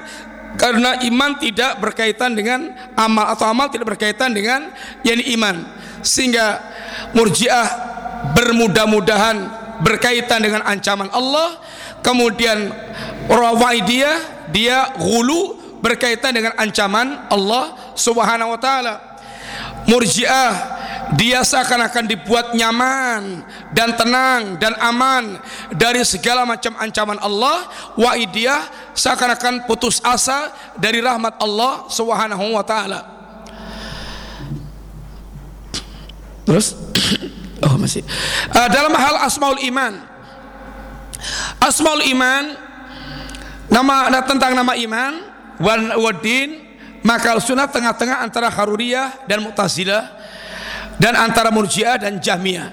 karena iman tidak berkaitan dengan amal atau amal tidak berkaitan dengan yakni iman. Sehingga murjiah bermudah-mudahan berkaitan dengan ancaman Allah. Kemudian rawaidiyah dia gulu berkaitan dengan ancaman Allah Subhanahu wa taala murjiah dia seakan-akan dibuat nyaman dan tenang dan aman dari segala macam ancaman Allah. Waidiyah seakan-akan putus asa dari rahmat Allah Subhanahu wa taala. Terus? Oh masih. Uh, dalam hal asmaul iman. Asmaul iman nama tentang nama iman wadin maka sunnah tengah-tengah antara haruriyah dan mu'tazilah dan antara murjiah dan jahmiyah.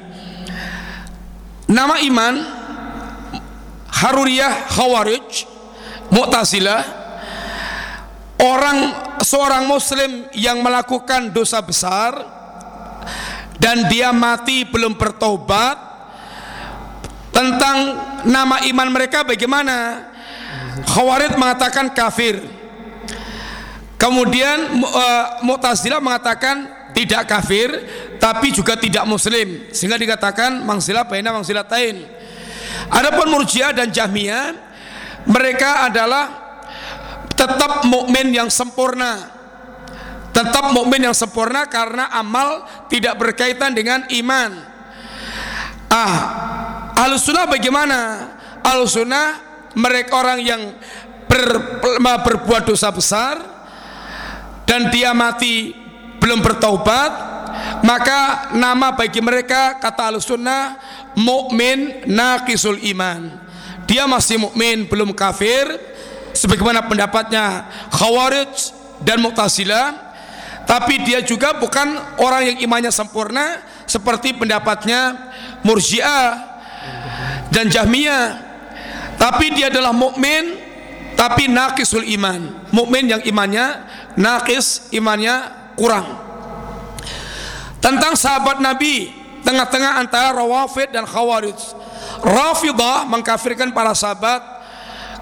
Nama iman haruriyah khawarij mu'tazilah orang seorang muslim yang melakukan dosa besar dan dia mati belum bertobat tentang nama iman mereka bagaimana? Khawarij mengatakan kafir kemudian uh, Mu'tazilah mengatakan tidak kafir tapi juga tidak muslim sehingga dikatakan mangsilah baina mangsilatain adapun Murji'ah dan Jahmiyah mereka adalah tetap mukmin yang sempurna tetap mukmin yang sempurna karena amal tidak berkaitan dengan iman. Ah, al-sunnah bagaimana? Al-sunnah mereka orang yang ber, berbuat dosa besar dan dia mati belum bertaubat, maka nama bagi mereka kata al-sunnah mukmin naqisul iman. Dia masih mukmin belum kafir sebagaimana pendapatnya Khawarij dan Mu'tazilah tapi dia juga bukan orang yang imannya sempurna seperti pendapatnya Murji'ah dan Jahmiyah tapi dia adalah mukmin tapi naqisul iman. Mukmin yang imannya naqis imannya kurang. Tentang sahabat Nabi tengah-tengah antara Rawafid dan Khawarij. Rafidah mengkafirkan para sahabat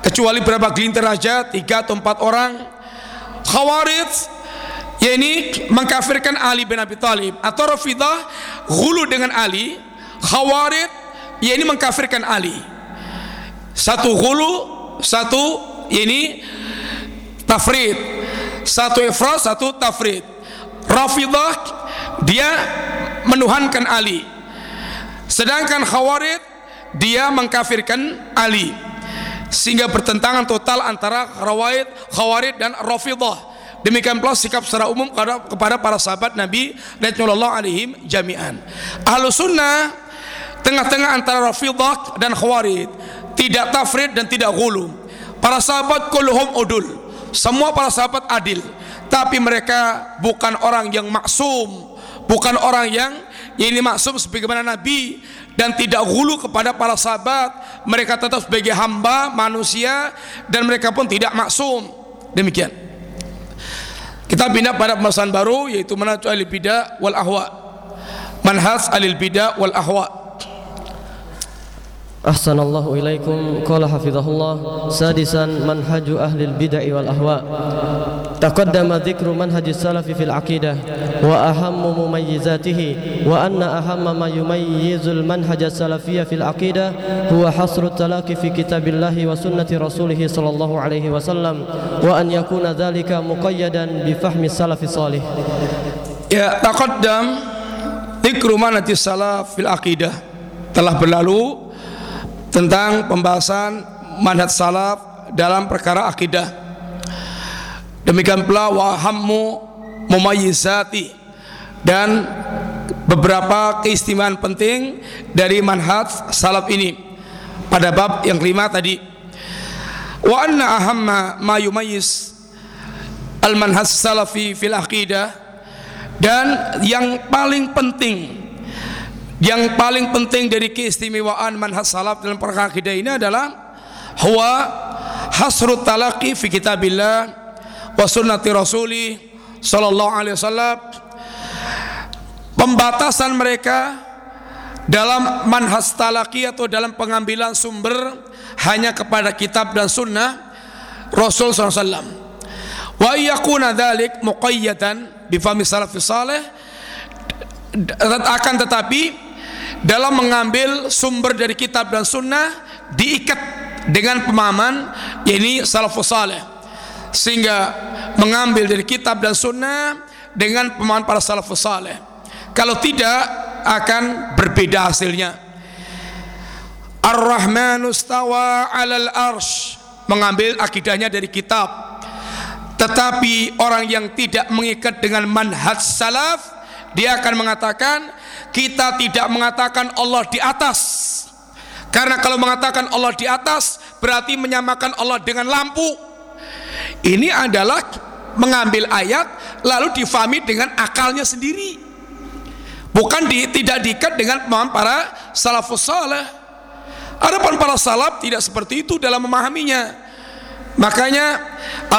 kecuali berapa gelintir aja tiga atau empat orang. Khawarij yakni mengkafirkan Ali bin Abi Thalib. Atau Rafidah hulu dengan Ali. Khawarid yakni mengkafirkan Ali. Satu hulu satu ini tafrid. Satu ifrat satu tafrid. Rafidah dia menuhankan Ali. Sedangkan Khawarid dia mengkafirkan Ali. Sehingga bertentangan total antara Khawarid, Khawarid dan Rafidah Demikian pula sikap secara umum kepada para sahabat Nabi radhiyallahu alaihim jami'an. Ahlus sunnah tengah-tengah antara Rafidah dan Khawarij, tidak tafrid dan tidak ghulu. Para sahabat kulluhum udul. Semua para sahabat adil, tapi mereka bukan orang yang maksum, bukan orang yang ini maksum sebagaimana Nabi. Dan tidak hulu kepada para sahabat. Mereka tetap sebagai hamba manusia. Dan mereka pun tidak maksum. Demikian. Kita pindah pada pembahasan baru yaitu manhaj alil bidah wal ahwa. Manhaj alil bidah wal ahwa. أحسن الله إليكم قال حفظه الله سادسا منهج أهل البدع والأهواء تقدم ذكر منهج السلف في العقيدة وأهم مميزاته وأن أهم ما يميز المنهج السلفي في العقيدة هو حصر التلاقي في كتاب الله وسنة رسوله صلى الله عليه وسلم وأن يكون ذلك مقيدا بفهم السلف الصالح Ya, taqaddam Zikru manhaj salaf fil aqidah telah berlalu tentang pembahasan manhaj salaf dalam perkara akidah. Demikian pula wahammu mumayyizati dan beberapa keistimewaan penting dari manhaj salaf ini pada bab yang kelima tadi. Wa anna ahamma ma yumayyiz al manhaj salafi fil aqidah dan yang paling penting yang paling penting dari keistimewaan manhaj salaf dalam perkara akidah ini adalah huwa hasrut talaqi fi kitabillah wa sunnati rasuli sallallahu alaihi wasallam. Pembatasan mereka dalam manhas talaki atau dalam pengambilan sumber hanya kepada kitab dan sunnah Rasul SAW wa yakuna dhalik muqayyadan bifami salafis salih. Akan tetapi dalam mengambil sumber dari kitab dan sunnah diikat dengan pemahaman ini salafus salih sehingga mengambil dari kitab dan sunnah dengan pemahaman para salafus salih kalau tidak akan berbeda hasilnya. Ar-Rahmanu stawa alal arsh. Mengambil akidahnya dari kitab. Tetapi orang yang tidak mengikat dengan manhaj salaf dia akan mengatakan kita tidak mengatakan Allah di atas karena kalau mengatakan Allah di atas berarti menyamakan Allah dengan lampu ini adalah mengambil ayat lalu difahami dengan akalnya sendiri Bukan di, tidak diikat dengan pemahaman para salafus saleh. Adapun para salaf tidak seperti itu dalam memahaminya. Makanya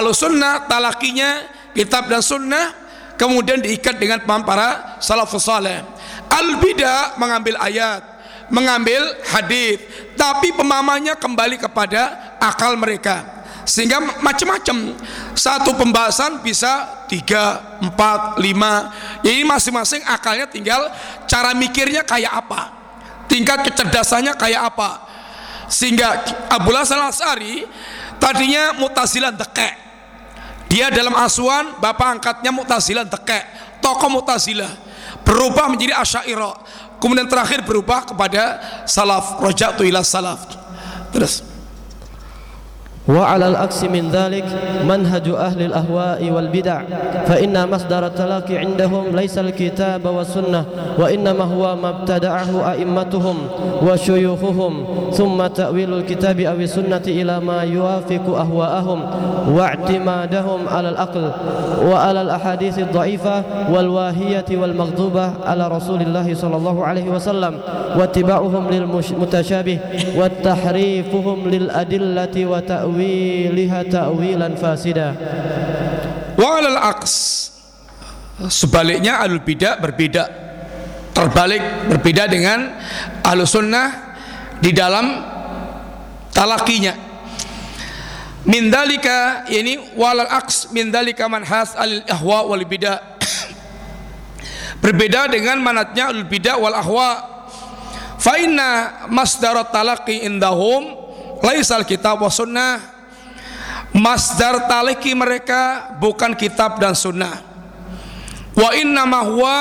sunnah talakinya kitab dan sunnah kemudian diikat dengan pemahaman para salafus saleh. Al bidah mengambil ayat, mengambil hadis, tapi pemahamannya kembali kepada akal mereka. Sehingga macam-macam. Satu pembahasan bisa tiga empat lima. Ini masing-masing akalnya tinggal cara mikirnya kayak apa. Tingkat kecerdasannya kayak apa. Sehingga Abu Hasan Asari tadinya mutazilan dekek dia dalam asuhan bapak angkatnya mutazilan dekek tokoh mutazilah berubah menjadi asyairah. Kemudian terakhir berubah kepada salaf. Rojak ila salaf. Terus وعلى العكس من ذلك منهج أهل الأهواء والبدع فإن مصدر التلاقي عندهم ليس الكتاب والسنة وإنما هو ما ابتدعه أئمتهم وشيوخهم ثم تأويل الكتاب أو السنة إلى ما يوافق أهواءهم واعتمادهم على العقل وعلى الأحاديث الضعيفة والواهية والمغضوبة على رسول الله صلى الله عليه وسلم واتباعهم للمتشابه وتحريفهم للأدلة وتأويل ta'wiliha ta'wilan fasida. Wa alal aqs. Sebaliknya alul bidah berbeda terbalik berbeda dengan ahlu sunnah di dalam talakinya. Min dalika ini walal aqs min dalika man has al ahwa wal bidah. Berbeda dengan manatnya al bidah wal ahwa. Fa inna masdarat talaqi indahum laisal kitab wa sunnah. Masdar taliki mereka bukan kitab dan sunnah. Wa inna ma huwa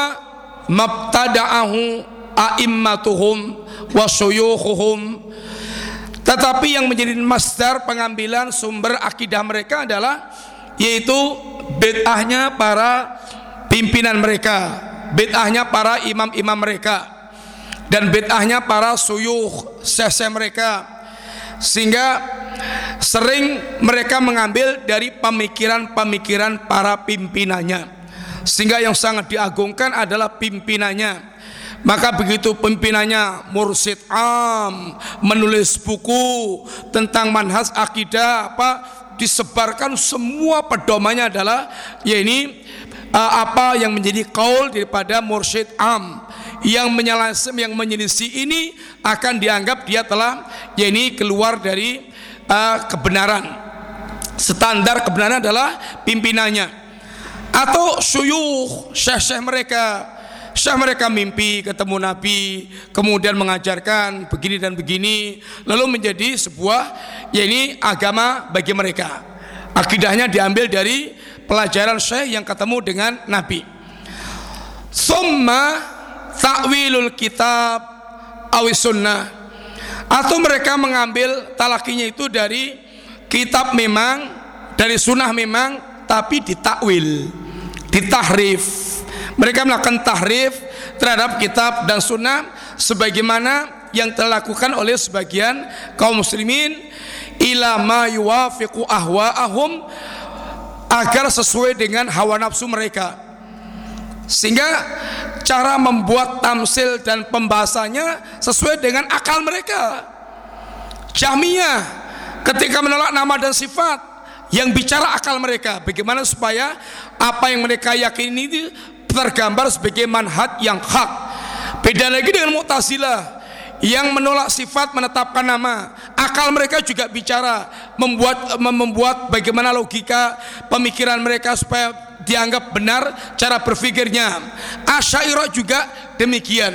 mabtada'ahu a'immatuhum wa suyukhuhum tetapi yang menjadi masdar pengambilan sumber akidah mereka adalah yaitu bid'ahnya para pimpinan mereka bid'ahnya para imam-imam mereka dan bid'ahnya para suyuh sese mereka sehingga sering mereka mengambil dari pemikiran-pemikiran para pimpinannya. Sehingga yang sangat diagungkan adalah pimpinannya. Maka begitu pimpinannya mursid am menulis buku tentang manhaj akidah apa disebarkan semua pedomannya adalah ya ini uh, apa yang menjadi kaul daripada mursyid am yang menyelasem yang menyelisih ini akan dianggap dia telah ya ini keluar dari uh, kebenaran. Standar kebenaran adalah pimpinannya. Atau syuyuh syekh-syekh mereka. Syekh mereka mimpi ketemu Nabi kemudian mengajarkan begini dan begini lalu menjadi sebuah ya ini agama bagi mereka. Akidahnya diambil dari pelajaran syekh yang ketemu dengan Nabi. Summa takwilul kitab awis sunnah. Atau mereka mengambil talakinya itu dari kitab memang dari sunnah memang tapi ditakwil ditahrif. Mereka melakukan tahrif terhadap kitab dan sunnah sebagaimana yang dilakukan oleh sebagian kaum muslimin ila ma yuwafiqu ahwa'ahum agar sesuai dengan hawa nafsu mereka sehingga cara membuat tamsil dan pembahasannya sesuai dengan akal mereka. Jahmiyah ketika menolak nama dan sifat yang bicara akal mereka. Bagaimana supaya apa yang mereka yakini ini tergambar sebagai manhaj yang hak. Beda lagi dengan Mu'tazilah yang menolak sifat menetapkan nama. Akal mereka juga bicara membuat membuat bagaimana logika pemikiran mereka supaya dianggap benar cara berpikirnya. Asyairah juga demikian.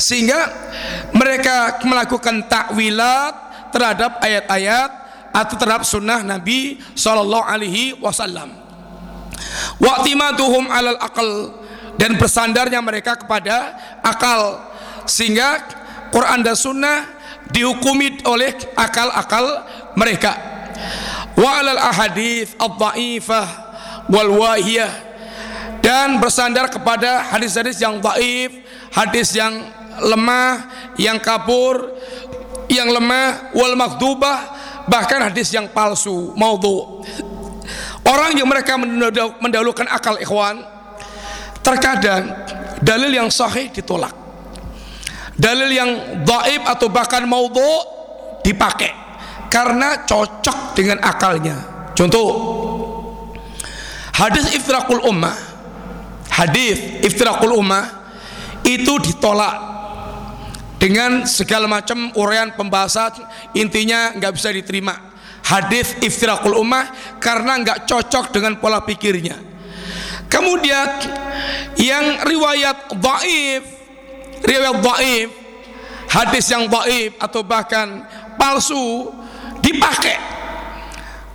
Sehingga mereka melakukan takwilat terhadap ayat-ayat atau terhadap sunnah Nabi Shallallahu Alaihi Wasallam. Waktimaduhum alal akal dan bersandarnya mereka kepada akal. Sehingga Quran dan Sunnah dihukumi oleh akal-akal mereka. Wa alal ahadith ad-da'ifah wal wahiyah. Dan bersandar kepada hadis-hadis yang dhaif, hadis yang lemah, yang kabur, yang lemah wal makdubah bahkan hadis yang palsu, maudhu. Orang yang mereka mendahulukan akal ikhwan terkadang dalil yang sahih ditolak. Dalil yang daib atau bahkan maudhu dipakai karena cocok dengan akalnya. Contoh hadis iftirakul ummah hadis iftirakul ummah itu ditolak dengan segala macam uraian pembahasan. Intinya nggak bisa diterima. Hadis iftirakul ummah karena nggak cocok dengan pola pikirnya. Kemudian yang riwayat daif riwayat dhaif, hadis yang dhaif atau bahkan palsu dipakai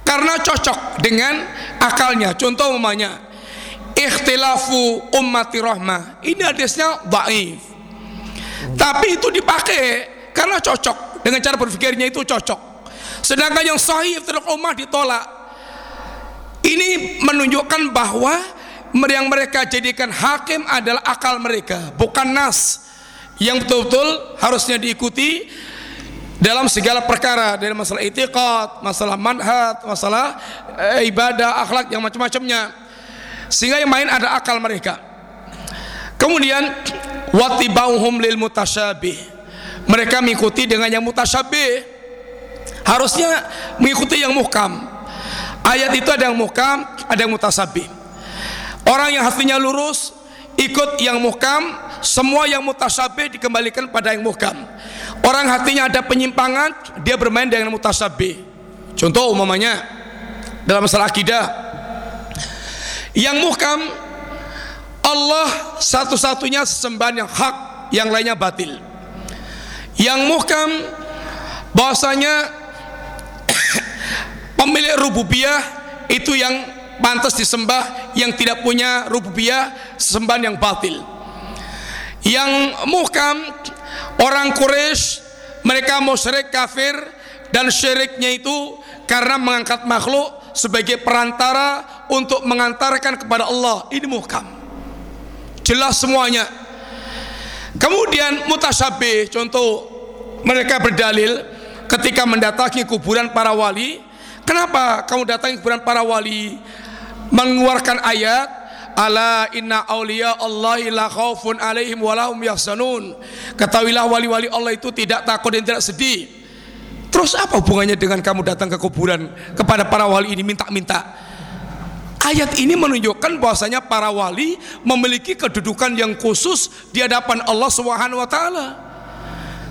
karena cocok dengan akalnya. Contoh umpamanya ikhtilafu ummati rahmah. Ini hadisnya dhaif. Tapi itu dipakai karena cocok dengan cara berpikirnya itu cocok. Sedangkan yang sahih terhadap ummah ditolak. Ini menunjukkan bahwa yang mereka jadikan hakim adalah akal mereka, bukan nas yang betul-betul harusnya diikuti dalam segala perkara dari masalah itiqad, masalah manhat, masalah eh, ibadah, akhlak yang macam-macamnya. Sehingga yang main ada akal mereka. Kemudian watibauhum lil mutasyabih. Mereka mengikuti dengan yang mutasyabih. Harusnya mengikuti yang muhkam. Ayat itu ada yang muhkam, ada yang mutasabih. Orang yang hatinya lurus ikut yang muhkam, semua yang mutasyabih dikembalikan pada yang muhkam. Orang hatinya ada penyimpangan, dia bermain dengan mutasyabih. Contoh umumnya dalam masalah akidah. Yang muhkam Allah satu-satunya sesembahan yang hak, yang lainnya batil. Yang muhkam bahwasanya pemilik rububiyah itu yang pantas disembah, yang tidak punya rububiyah sesembahan yang batil yang muhkam orang Quraisy mereka musyrik kafir dan syiriknya itu karena mengangkat makhluk sebagai perantara untuk mengantarkan kepada Allah. Ini muhkam. Jelas semuanya. Kemudian mutasyabih contoh mereka berdalil ketika mendatangi kuburan para wali. Kenapa kamu datangi kuburan para wali? Mengeluarkan ayat Ala inna awliya Allahi la khaufun alaihim walahum yahsanun Ketahuilah wali-wali Allah itu tidak takut dan tidak sedih. Terus apa hubungannya dengan kamu datang ke kuburan Kepada para wali ini minta-minta? Ayat ini menunjukkan bahwasanya para wali memiliki kedudukan yang khusus di hadapan Allah Subhanahu wa taala.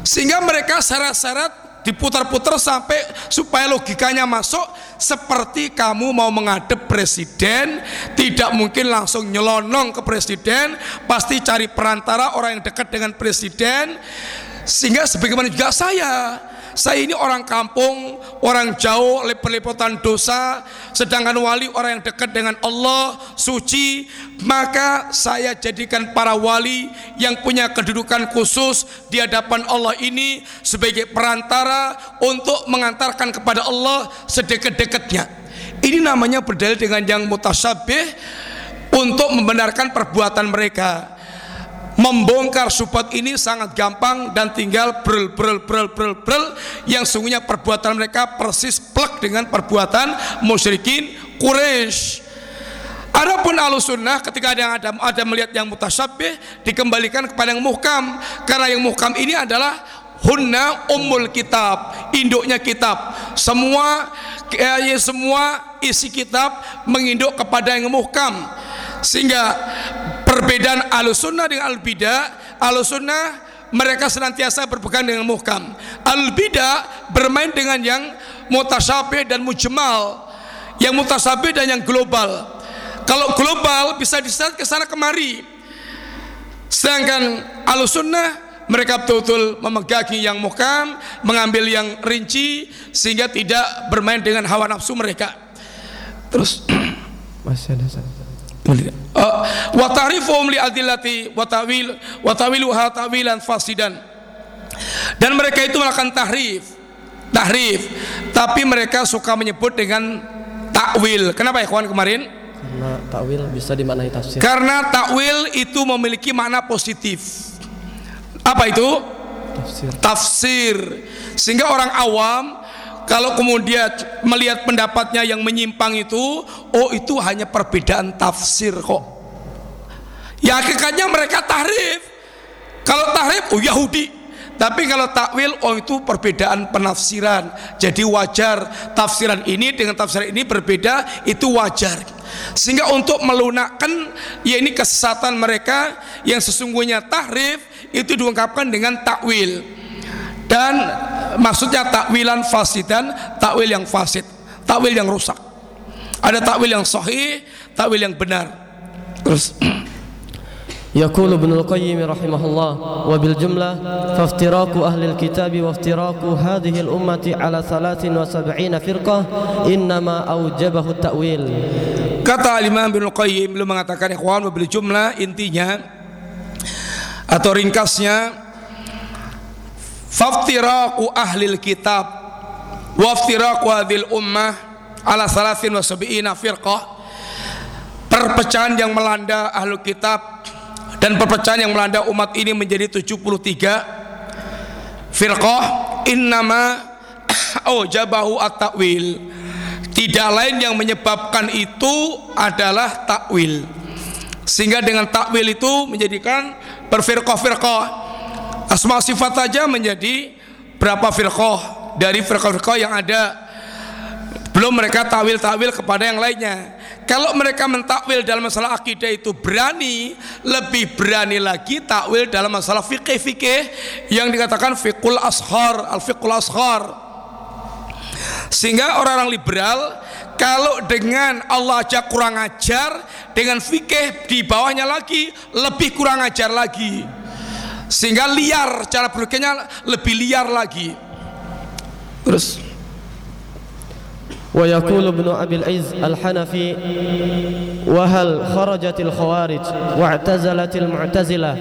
Sehingga mereka syarat-syarat diputar-putar sampai supaya logikanya masuk seperti kamu mau menghadap presiden tidak mungkin langsung nyelonong ke presiden pasti cari perantara orang yang dekat dengan presiden sehingga sebagaimana juga saya saya ini orang kampung, orang jauh, perliputan dosa, sedangkan wali orang yang dekat dengan Allah, suci, maka saya jadikan para wali yang punya kedudukan khusus di hadapan Allah ini sebagai perantara untuk mengantarkan kepada Allah sedekat-dekatnya. Ini namanya berdalil dengan yang mutasyabih untuk membenarkan perbuatan mereka membongkar subhat ini sangat gampang dan tinggal brel brel brel brel brel yang sungguhnya perbuatan mereka persis plek dengan perbuatan musyrikin Quraisy. Adapun sunnah ketika ada yang ada, ada melihat yang mutasyabih dikembalikan kepada yang muhkam. Karena yang muhkam ini adalah hunna ummul kitab induknya kitab. Semua eh, semua isi kitab menginduk kepada yang muhkam. Sehingga perbedaan alusunnah dengan al-bidah alusunnah mereka senantiasa berpegang dengan muhkam. Al-bidah bermain dengan yang mutasyabih dan mujmal yang mutasyabih dan yang global. Kalau global bisa diseret ke sana kemari. Sedangkan alusunnah mereka betul-betul memegangi yang muhkam mengambil yang rinci sehingga tidak bermain dengan hawa nafsu mereka. Terus masih ada satu. Uh, wa ta'rifuhum li adillati wa ta'wil wa ta'wiluha ta'wilan fasidan. Dan mereka itu melakukan tahrif tahrif. Tapi mereka suka menyebut dengan takwil kenapa ya kawan kemarin? Karena takwil bisa dimaknai tafsir. Karena takwil itu memiliki makna positif. Apa itu? Tafsir. Tafsir. Sehingga orang awam kalau kemudian melihat pendapatnya yang menyimpang itu oh itu hanya perbedaan tafsir kok. Ya hakikatnya mereka tahrif. Kalau tahrif oh Yahudi. Tapi kalau takwil oh itu perbedaan penafsiran. Jadi wajar tafsiran ini dengan tafsiran ini berbeda itu wajar. Sehingga untuk melunakkan ya ini kesesatan mereka yang sesungguhnya tahrif itu diungkapkan dengan takwil dan maksudnya takwilan fasidan takwil yang fasid takwil yang rusak ada takwil yang sahih takwil yang benar terus يقول ابن القيم رحمه الله وبالجملة فافتراك أهل الكتاب وافتراك هذه الأمة على ثلاث وسبعين فرقة إنما أوجبه التأويل kata Imam bin Qayyim beliau mengatakan ikhwan mobil jumlah intinya atau ringkasnya faftiraku ahli kitab. Waftiraku hadil ummah ala salasin wa sabi'ina firqah perpecahan yang melanda ahlu kitab dan perpecahan yang melanda umat ini menjadi 73 firqah innama jabahu at-ta'wil. Tidak lain yang menyebabkan itu adalah takwil sehingga dengan takwil itu menjadikan berfirqah-firqah asma sifat saja menjadi berapa firqah dari firqah-firqah yang ada. Belum mereka takwil-takwil kepada yang lainnya. Kalau mereka mentakwil dalam masalah akidah itu berani lebih berani lagi takwil dalam masalah fikih-fikih yang dikatakan fikul ashar al-fikul ashar. Sehingga orang-orang liberal kalau dengan Allah aja kurang ajar, dengan fikih di bawahnya lagi lebih kurang ajar lagi Sehingga liar cara berpikirnya lebih liar lagi. Terus ويقول ابن أبي العز الحنفي وهل خرجت الخوارج واعتزلت المعتزلة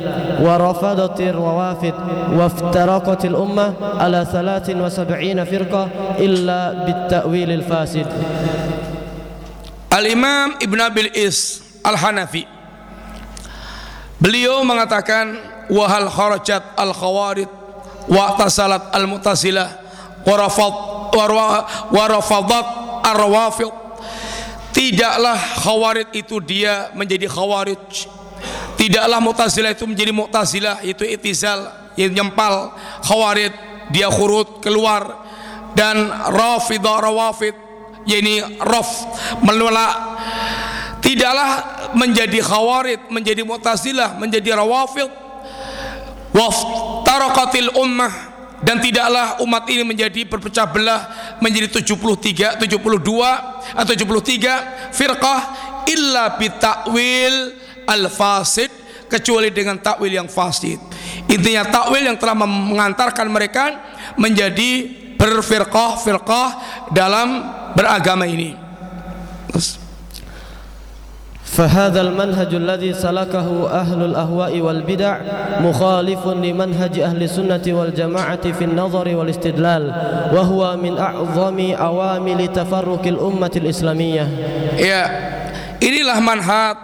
ورفضت الروافد وافترقت الأمة على ثلاث وسبعين فرقة إلا بالتأويل الفاسد Al-Imam Ibn Abil Is Al-Hanafi Beliau mengatakan wahal kharajat al-khawarid wa tasalat al-mutazilah wa rafad wa rafadat ar-rawafid tidaklah khawarid itu dia menjadi khawarij. Tidaklah mutazilah itu menjadi mutazilah itu itizal yang nyempal. Khawarid dia khurut keluar. Dan rafidah rawafid yakni raf menolak. Tidaklah menjadi khawarid menjadi mutazilah menjadi rawafid waftaraqatil ummah. Dan tidaklah umat ini menjadi berpecah belah menjadi 73 72 atau 73 firqah illa bitakwil al fasid kecuali dengan takwil yang fasid. Intinya takwil yang telah mengantarkan mereka menjadi berfirqah-firqah dalam beragama ini. فهذا المنهج الذي سلكه أهل الأهواء والبدع مخالف لمنهج أهل السنة والجماعة في النظر والاستدلال وهو من أعظم عوامل تفرق الأمة الإسلامية Ya, inilah manhaj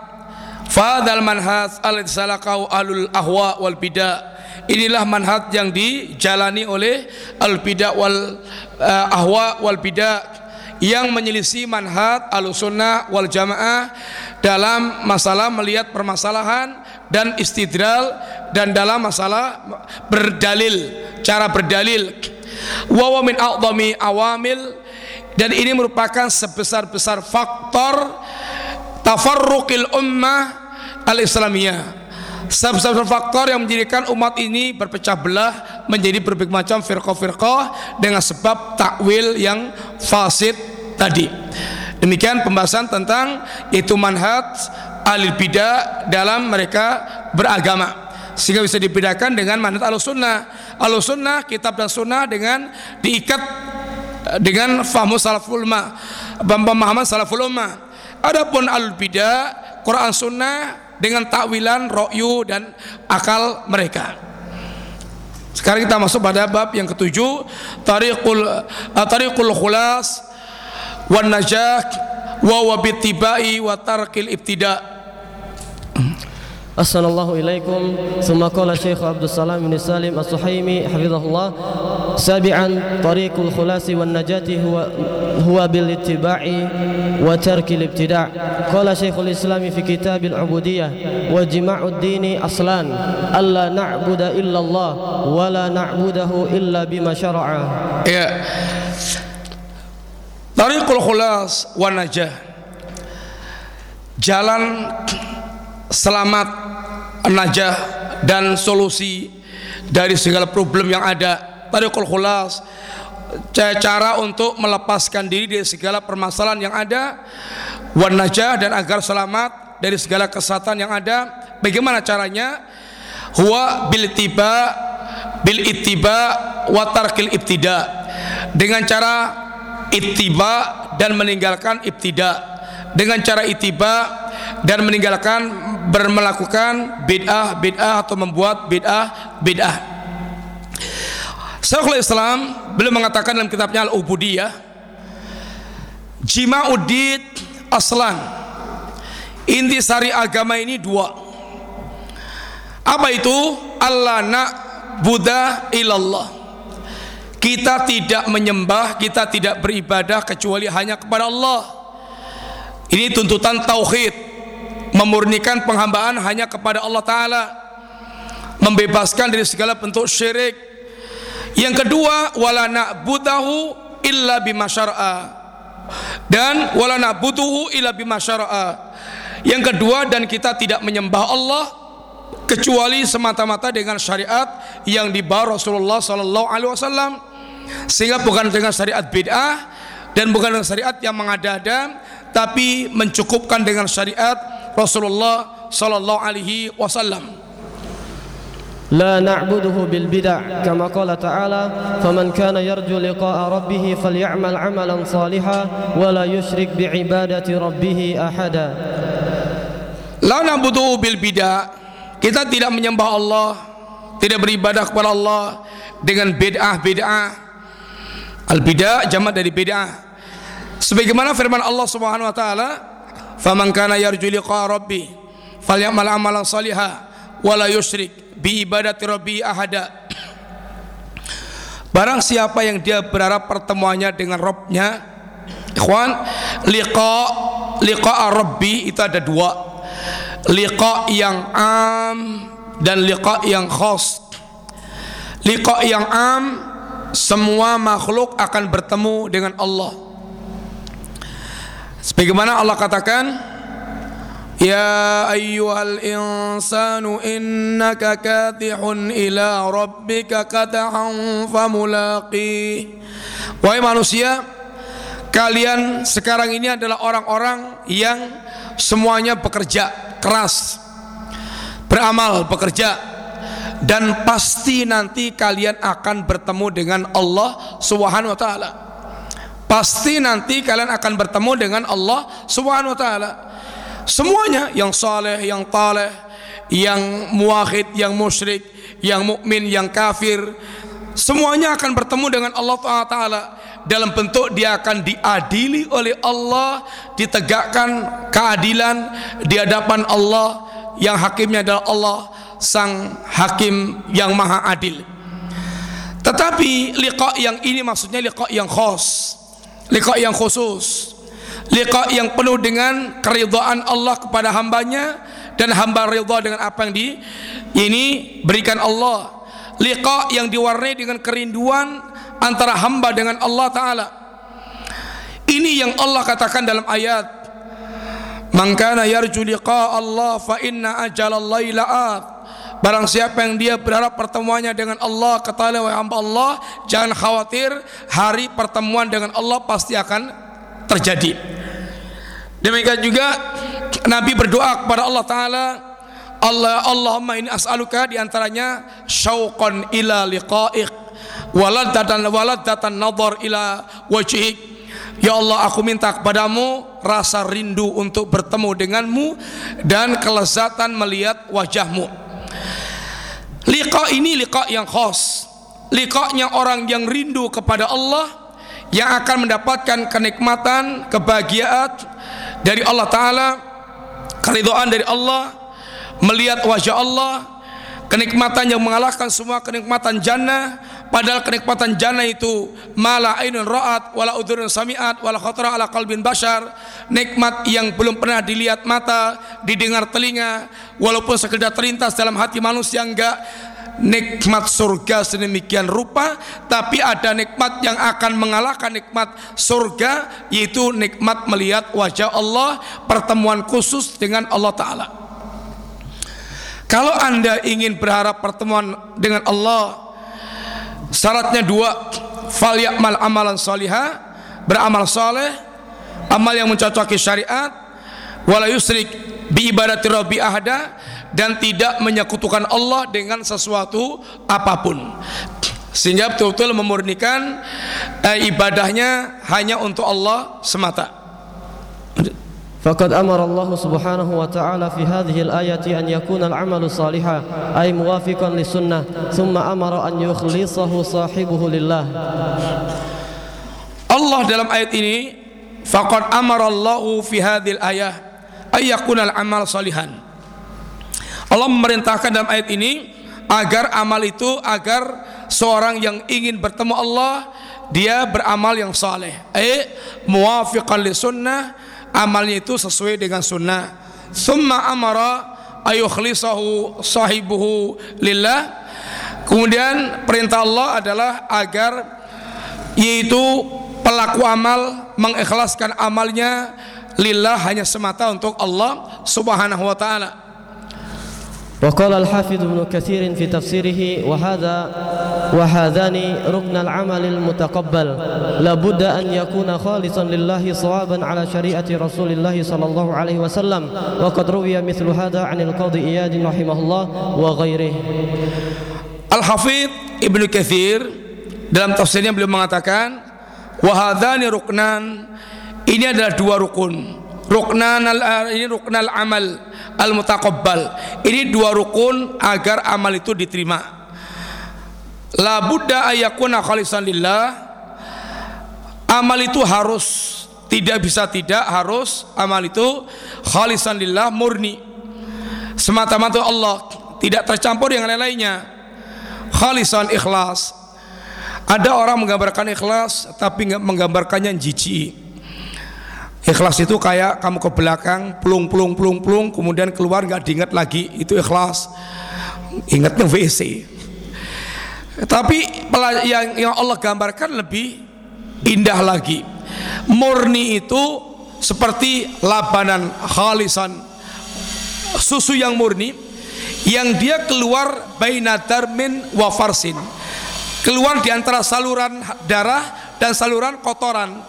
fadal manhaj al salakahu alul ahwa wal bidah. Inilah manhaj yang dijalani oleh al bidah wal uh, ahwa wal bidah yang menyelisih manhaj al-sunnah wal jamaah dalam masalah melihat permasalahan dan istidlal dan dalam masalah berdalil cara berdalil. Wa min awamil. Dan ini merupakan sebesar-besar faktor tafarruqil ummah al-Islamiyah. Sebab-sebab faktor yang menjadikan umat ini berpecah belah menjadi berbagai macam firqah-firqah dengan sebab takwil yang fasid tadi. Demikian pembahasan tentang itu manhaj alil bidah dalam mereka beragama sehingga bisa dibedakan dengan manhaj al sunnah al sunnah kitab dan sunnah dengan diikat dengan fahmu salaful ulama pemahaman salaful ulama adapun al bidah Quran sunnah dengan takwilan ro'yu dan akal mereka. Sekarang kita masuk pada bab yang ketujuh, tariqul uh, tariqul khulas wa wabitibai wa tarkil ibtida'. أحسن الله إليكم ثم قال الشيخ عبد السلام بن سالم السحيمي حفظه الله سابعا طريق الخلاص والنجاة هو هو بالاتباع وترك الابتداع قال شيخ الإسلام في كتاب العبودية وجماع الدين أصلان ألا نعبد إلا الله ولا نعبده إلا بما شرع Ya. Tariqul khulas wa najah. Jalan selamat najah dan solusi dari segala problem yang ada. Tariqul khulas cara untuk melepaskan diri dari segala permasalahan yang ada wan najah dan agar selamat dari segala kesatan yang ada. Bagaimana caranya? Huwa bil tiba bil ittiba wa tarkil ibtida dengan cara ittiba dan meninggalkan ibtida. Dengan cara ittiba dan meninggalkan bermelakukan bid'ah bid'ah atau membuat bid'ah bid'ah. Syekhul Islam beliau mengatakan dalam kitabnya Al-Ubudiyah Jima'uddin aslan inti sari agama ini dua. Apa itu? Allah nak Buddha ilallah kita tidak menyembah kita tidak beribadah kecuali hanya kepada Allah. Ini tuntutan tauhid. Memurnikan penghambaan hanya kepada Allah Ta'ala. Membebaskan dari segala bentuk syirik. Yang kedua wala na'budahu illa bima syara'a dan wala na'buduhu illa bima syara'a yang kedua dan kita tidak menyembah Allah kecuali semata-mata dengan syariat yang dibawa Rasulullah sallallahu alaihi wasallam sehingga bukan dengan syariat bid'ah dan bukan dengan syariat yang mengada-ada tapi mencukupkan dengan syariat Rasulullah sallallahu alaihi wasallam لا نعبده بالبدع كما قال تعالى فمن كان يرجو لقاء ربه فليعمل عملا صالحا ولا يشرك بعبادة ربه أحدا La na'budu bil bid'ah. Kita tidak menyembah Allah, tidak beribadah kepada Allah dengan bid'ah bid'ah. Al bid'ah jamak dari bid'ah. Sebagaimana firman Allah Subhanahu wa taala, "Faman kana yarju liqa rabbi falyamal amalan salihah wa la yusyrik bi ibadati rabbi ahada." Barang siapa yang dia berharap pertemuannya dengan Robnya, ikhwan, liqa liqa rabbi itu ada dua liqa yang am dan liqa yang khas liqa yang am semua makhluk akan bertemu dengan Allah. Sebagaimana Allah katakan Ya ayyuhal insanu innaka katihun ila rabbika katahan famulaqi. Wahai manusia kalian sekarang ini adalah orang-orang yang semuanya bekerja keras beramal bekerja dan pasti nanti kalian akan bertemu dengan Allah Subhanahu wa taala. Pasti nanti kalian akan bertemu dengan Allah Subhanahu wa taala. Semuanya yang saleh yang taleh yang muwahhid yang musyrik yang mukmin yang kafir semuanya akan bertemu dengan Allah taala. Dalam bentuk dia akan diadili oleh Allah ditegakkan keadilan di hadapan Allah yang hakimnya adalah Allah sang hakim yang maha adil. Tetapi liqa yang ini maksudnya liqa yang khos liqa yang khusus liqa yang penuh dengan keridhaan Allah kepada hambanya dan hamba ridha dengan apa yang di ini berikan Allah. Liqa yang diwarnai dengan kerinduan antara hamba dengan Allah taala. Ini yang Allah katakan dalam ayat Man kana yarju Allah fa inna ajalallahi la'at. Barang siapa yang dia berharap pertemuannya dengan Allah Katakanlah wahai hamba Allah Jangan khawatir Hari pertemuan dengan Allah pasti akan terjadi Demikian juga Nabi berdoa kepada Allah Ta'ala Allah Allahumma ini as'aluka di antaranya syauqan ila liqa'ik waladatan waladatan nadhar ila wajhik Ya Allah aku minta kepadamu rasa rindu untuk bertemu denganmu dan kelezatan melihat wajahmu. Liqa ini liqa yang khas. Liqanya orang yang rindu kepada Allah yang akan mendapatkan kenikmatan kebahagiaan dari Allah Ta'ala keridhaan dari Allah melihat wajah Allah kenikmatan yang mengalahkan semua kenikmatan jannah. Padahal kenikmatan jannah itu mala ainun ra'at wala udhurun sami'at wala khatara ala qalbin bashar. Nikmat yang belum pernah dilihat mata didengar telinga walaupun sekedar terlintas dalam hati manusia enggak. Nikmat surga sedemikian rupa tapi ada nikmat yang akan mengalahkan nikmat surga yaitu nikmat melihat wajah Allah pertemuan khusus dengan Allah Ta'ala kalau anda ingin berharap pertemuan dengan Allah syaratnya dua fal yakmal amalan salihah beramal saleh amal yang mencocoki syariat wala yusrik bi ibadati rabbi ahada dan tidak menyekutukan Allah dengan sesuatu apa pun. Sehingga betul-betul memurnikan eh, ibadahnya hanya untuk Allah semata فقد أمر الله سبحانه وتعالى في هذه الآية أن يكون العمل صالحا أي موافقا للسنة ثم أمر أن يخلصه صاحبه لله Allah dalam ayat ini faqad amara Allahu fi hadhil ayah ay yakuna al-amal salihan Allah memerintahkan dalam ayat ini agar amal itu agar seorang yang ingin bertemu Allah dia beramal yang saleh eh muwafiqan li sunnah amalnya itu sesuai dengan sunnah. Summa amara ayukhlisahu sahibuhu lillah. Kemudian perintah Allah adalah agar yaitu pelaku amal mengikhlaskan amalnya lillah hanya semata untuk Allah Subhanahu wa taala وقال الحافظ ابن كثير في تفسيره وهذا وهذان ركن العمل المتقبل. لابد أن يكون خالصا لله صوابا على شريعة رسول الله صلى الله عليه وسلم. وقد روي مثل هذا عن القاضي إياد رحمه الله وغيره. Al-Hafidh Ibnu Kathir dalam tafsirnya beliau mengatakan wahadhani ruknan ini adalah dua rukun. Ruknan al ini ruknal amal al mutaqabbal ini dua rukun agar amal itu diterima. La budda ayakuna khalisan lillah. Amal itu harus tidak bisa tidak harus amal itu khalisan lillah murni. Semata-mata Allah tidak tercampur dengan lain-lainnya khalisan ikhlas. Ada orang menggambarkan ikhlas tapi menggambarkannya jijik ikhlas itu kayak kamu ke belakang plung plung plung plung kemudian keluar nggak diingat lagi. Itu ikhlas. Ingatnya WC tapi yang, yang Allah gambarkan lebih indah lagi. Murni itu seperti labanan khalisan. Susu yang murni yang dia keluar baina darmin wa farsin. Keluar di antara saluran darah dan saluran kotoran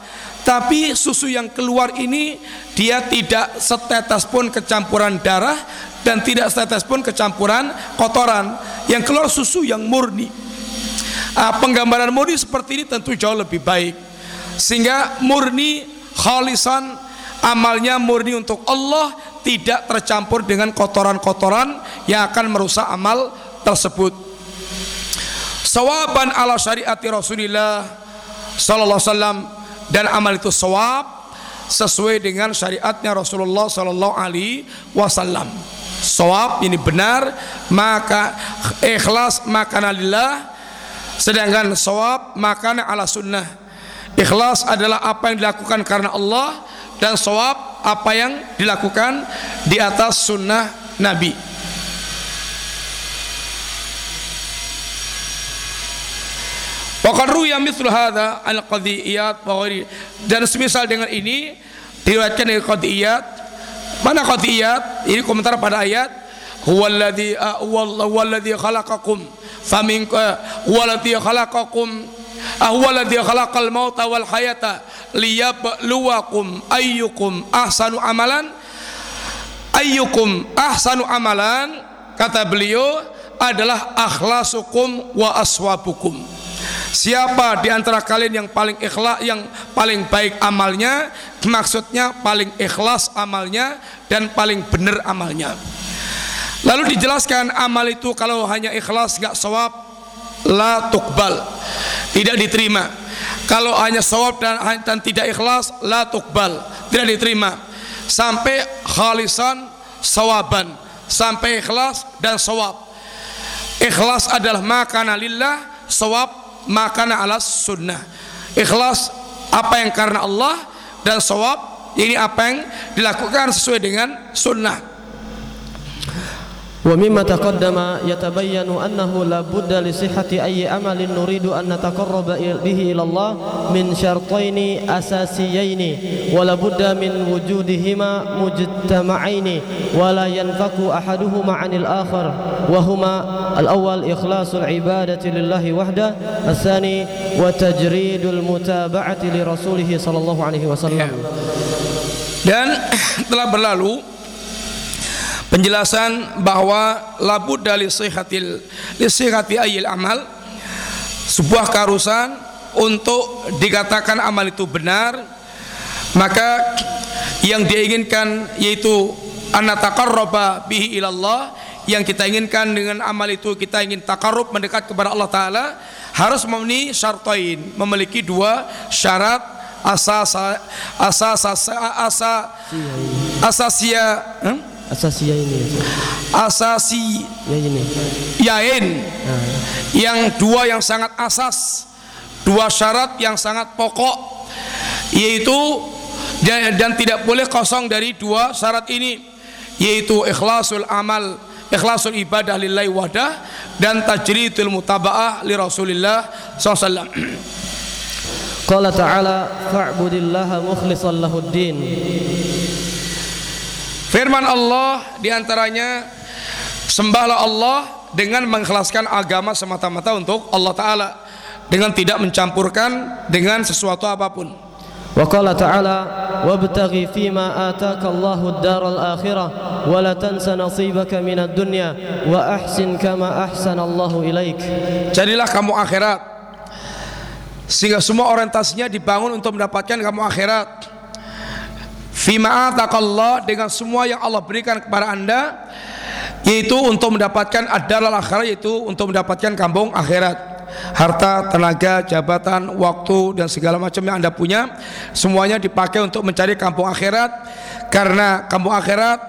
tapi susu yang keluar ini dia tidak setetes pun kecampuran darah dan tidak setetes pun kecampuran kotoran. Yang keluar susu yang murni. Nah, penggambaran murni seperti ini tentu jauh lebih baik. Sehingga murni khalisan amalnya murni untuk Allah tidak tercampur dengan kotoran-kotoran yang akan merusak amal tersebut. Sawaban ala syariati Rasulillah sallallahu alaihi wasallam dan amal itu sawab sesuai dengan syariatnya Rasulullah sallallahu alaihi wasallam. Sawab ini benar maka ikhlas makana lillah sedangkan sawab makana ala sunnah. Ikhlas adalah apa yang dilakukan karena Allah dan sawab apa yang dilakukan di atas sunnah Nabi. Waqad ruya mithlu hadza al qadiyat wa dan semisal dengan ini diriwayatkan dari qadiyat. Mana qatiyat ini komentar pada ayat huwallazi huwallazi khalaqakum famin huwallazi khalaqakum huwallazi khalaqal mauta wal hayata liyabluwakum ayyukum ahsanu amalan. Ayyukum ahsanu amalan kata beliau adalah akhlasukum wa aswabukum Siapa di antara kalian yang paling ikhlas, yang paling baik amalnya, maksudnya paling ikhlas amalnya dan paling benar amalnya. Lalu dijelaskan amal itu kalau hanya ikhlas nggak sawab la tukbal tidak diterima. Kalau hanya sawab dan, tidak ikhlas la tukbal tidak diterima. Sampai khalisan sawaban sampai ikhlas dan sawab. Ikhlas adalah makana lillah, sawab makana alas sunnah. Ikhlas apa yang karena Allah dan sawab ini apa yang dilakukan sesuai dengan sunnah Wa mimma taqaddama yatabayyanu annahu la budda li sihhati ayyi amalin nuridu an nataqarraba bihi ila Allah min syartaini asasiyaini wa la budda min wujudihima mujtama'aini wa la yanfaku ahaduhuma 'anil akhar wa huma al-awwal ikhlasul ibadati lillahi wahda as-sani wa tajridul mutaba'ati li rasulih sallallahu alaihi wasallam. Dan telah berlalu penjelasan bahwa labud dari sihatil lisihati ayil amal sebuah keharusan untuk dikatakan amal itu benar maka yang diinginkan yaitu anataqarraba bihi ilallah yang kita inginkan dengan amal itu kita ingin takarrub mendekat kepada Allah taala harus memenuhi syartain memiliki dua syarat asas asas asa asa asasia hmm? Asasi ya ini asasi ya ini. Yain. Nah. yang dua yang sangat asas dua syarat yang sangat pokok yaitu dan, dan tidak boleh kosong dari dua syarat ini yaitu ikhlasul amal ikhlasul ibadah lillahi wadah dan tajridul mutaba'ah li Rasulillah SAW Qala ta'ala fa'budillaha mukhlishan lahuddin Firman Allah di antaranya sembahlah Allah dengan mengikhlaskan agama semata-mata untuk Allah Taala dengan tidak mencampurkan dengan sesuatu apa pun. Wa qala ta'ala wabtaghi fima ataka Allahu ad-daral akhirah wa la tansa nasibaka minad dunya wa ahsin kama ahsana Allahu ilaik. Jadilah kamu akhirat sehingga semua orientasinya dibangun untuk mendapatkan kamu akhirat Fima ataqallah dengan semua yang Allah berikan kepada anda yaitu untuk mendapatkan adalah akhirat yaitu untuk mendapatkan kampung akhirat. Harta, tenaga, jabatan, waktu dan segala macam yang anda punya semuanya dipakai untuk mencari kampung akhirat. Karena kampung akhirat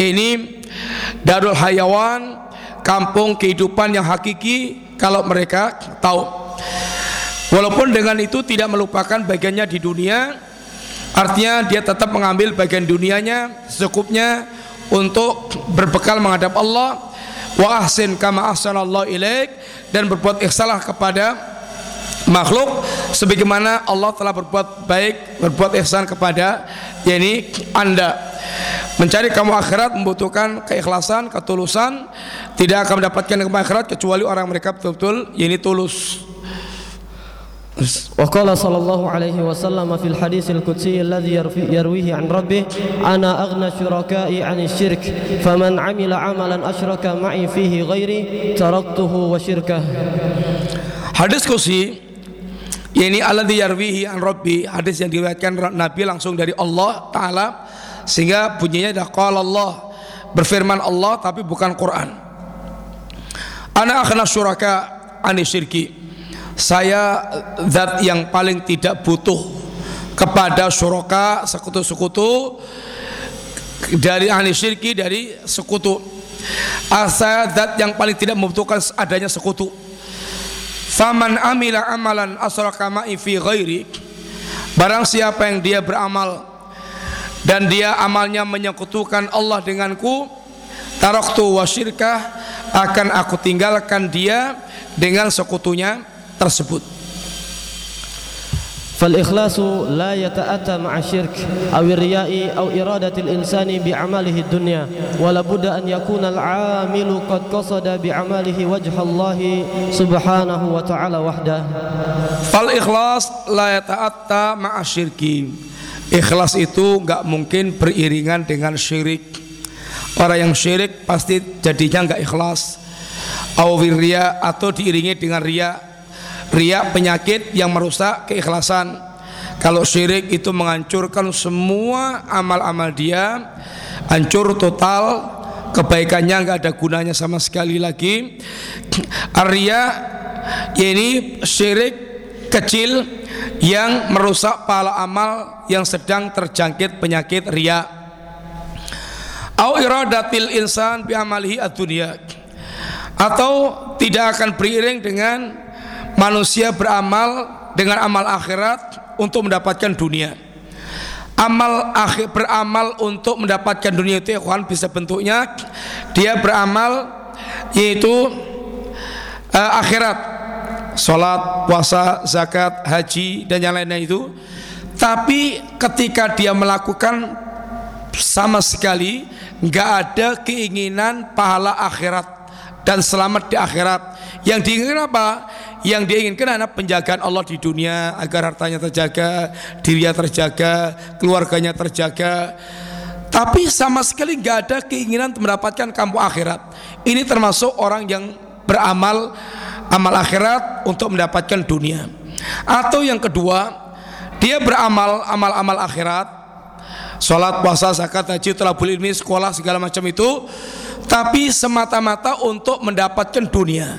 ini darul hayawan kampung kehidupan yang hakiki kalau mereka tahu. Walaupun dengan itu tidak melupakan bagiannya di dunia Artinya dia tetap mengambil bagian dunianya secukupnya untuk berbekal menghadap Allah. Wa ahsin kama ahsanallahu ilaik dan berbuat ihsalah kepada makhluk sebagaimana Allah telah berbuat baik berbuat ihsan kepada yakni Anda. Mencari kamu akhirat membutuhkan keikhlasan ketulusan tidak akan mendapatkan kamu akhirat kecuali orang mereka betul-betul yakni tulus وقال صلى الله عليه وسلم في الحديث القدسي الذي يرويه عن ربه أنا أغنى شركائي عن الشرك فمن عمل عملا أشرك معي فيه غيري تركته وشركه Hadis kursi ini alladzi yarwihi an rabbi hadis yang diriwayatkan Nabi langsung dari Allah taala sehingga bunyinya adalah qala Allah berfirman Allah tapi bukan Quran ana akhna syuraka ani syirki saya zat yang paling tidak butuh kepada syuraka sekutu-sekutu dari ahli syirki dari sekutu. Saya zat yang paling tidak membutuhkan adanya sekutu. Faman amila amalan asraka ma'i fi ghairi barang siapa yang dia beramal dan dia amalnya menyekutukan Allah denganku taraktu wa syirkah akan aku tinggalkan dia dengan sekutunya tersebut. Fal ikhlasu la yata'atta ma'a syirk aw riya'i aw iradatil insani bi amalihi dunya wala budda an yakuna al-'amilu qad qasada bi amalihi wajha Allah subhanahu wa ta'ala wahda fal ikhlas la yata'atta ma'a syirk ikhlas itu enggak mungkin beriringan dengan syirik. Orang yang syirik pasti jadinya enggak ikhlas. Awir riya atau diiringi dengan ria Ria penyakit yang merusak keikhlasan. Kalau syirik itu menghancurkan semua amal-amal dia, hancur total, kebaikannya nggak ada gunanya sama sekali lagi. Arya ini syirik kecil yang merusak pahala amal yang sedang terjangkit penyakit ria. Au iradatil insan bi amalihi ad-dunya. Atau tidak akan beriring dengan manusia beramal dengan amal akhirat untuk mendapatkan dunia. Amal akhir beramal untuk mendapatkan dunia itu ya kawan bisa bentuknya. Dia beramal yaitu uh, akhirat. Salat, puasa, zakat, haji dan yang lainnya itu. Tapi ketika dia melakukan sama sekali nggak ada keinginan pahala akhirat dan selamat di akhirat. Yang diinginkan apa? Yang diinginkan adalah penjagaan Allah di dunia agar hartanya terjaga, dirinya terjaga, keluarganya terjaga. Tapi sama sekali nggak ada keinginan mendapatkan kampung akhirat. Ini termasuk orang yang beramal amal akhirat untuk mendapatkan dunia. Atau yang kedua, dia beramal amal-amal akhirat, sholat, puasa, zakat, haji, talabul ilmi, sekolah segala macam itu, tapi semata-mata untuk mendapatkan dunia.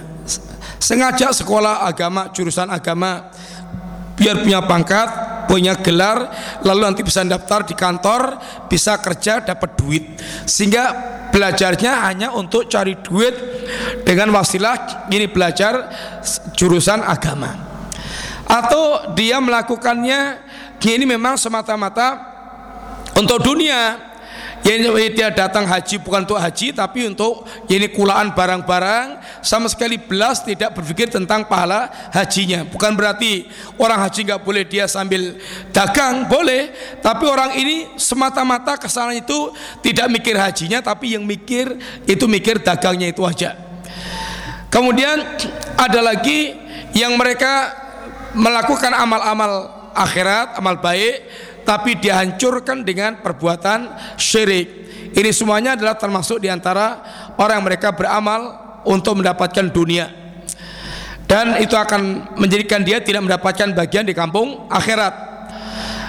Sengaja sekolah agama, jurusan agama, biar punya pangkat, punya gelar, lalu nanti bisa daftar di kantor, bisa kerja, dapat duit. Sehingga belajarnya hanya untuk cari duit dengan wasilah ini belajar jurusan agama. Atau dia melakukannya ini memang semata-mata untuk dunia ini dia datang haji bukan untuk haji tapi untuk ini kulaan barang-barang. Sama sekali belas tidak berpikir tentang pahala hajinya. Bukan berarti orang haji nggak boleh dia sambil dagang boleh. Tapi orang ini semata-mata kesalahan itu tidak mikir hajinya tapi yang mikir itu mikir dagangnya itu aja. Kemudian ada lagi yang mereka melakukan amal-amal akhirat amal baik tapi dihancurkan dengan perbuatan syirik. Ini semuanya adalah termasuk di antara orang yang mereka beramal untuk mendapatkan dunia. Dan itu akan menjadikan dia tidak mendapatkan bagian di kampung akhirat.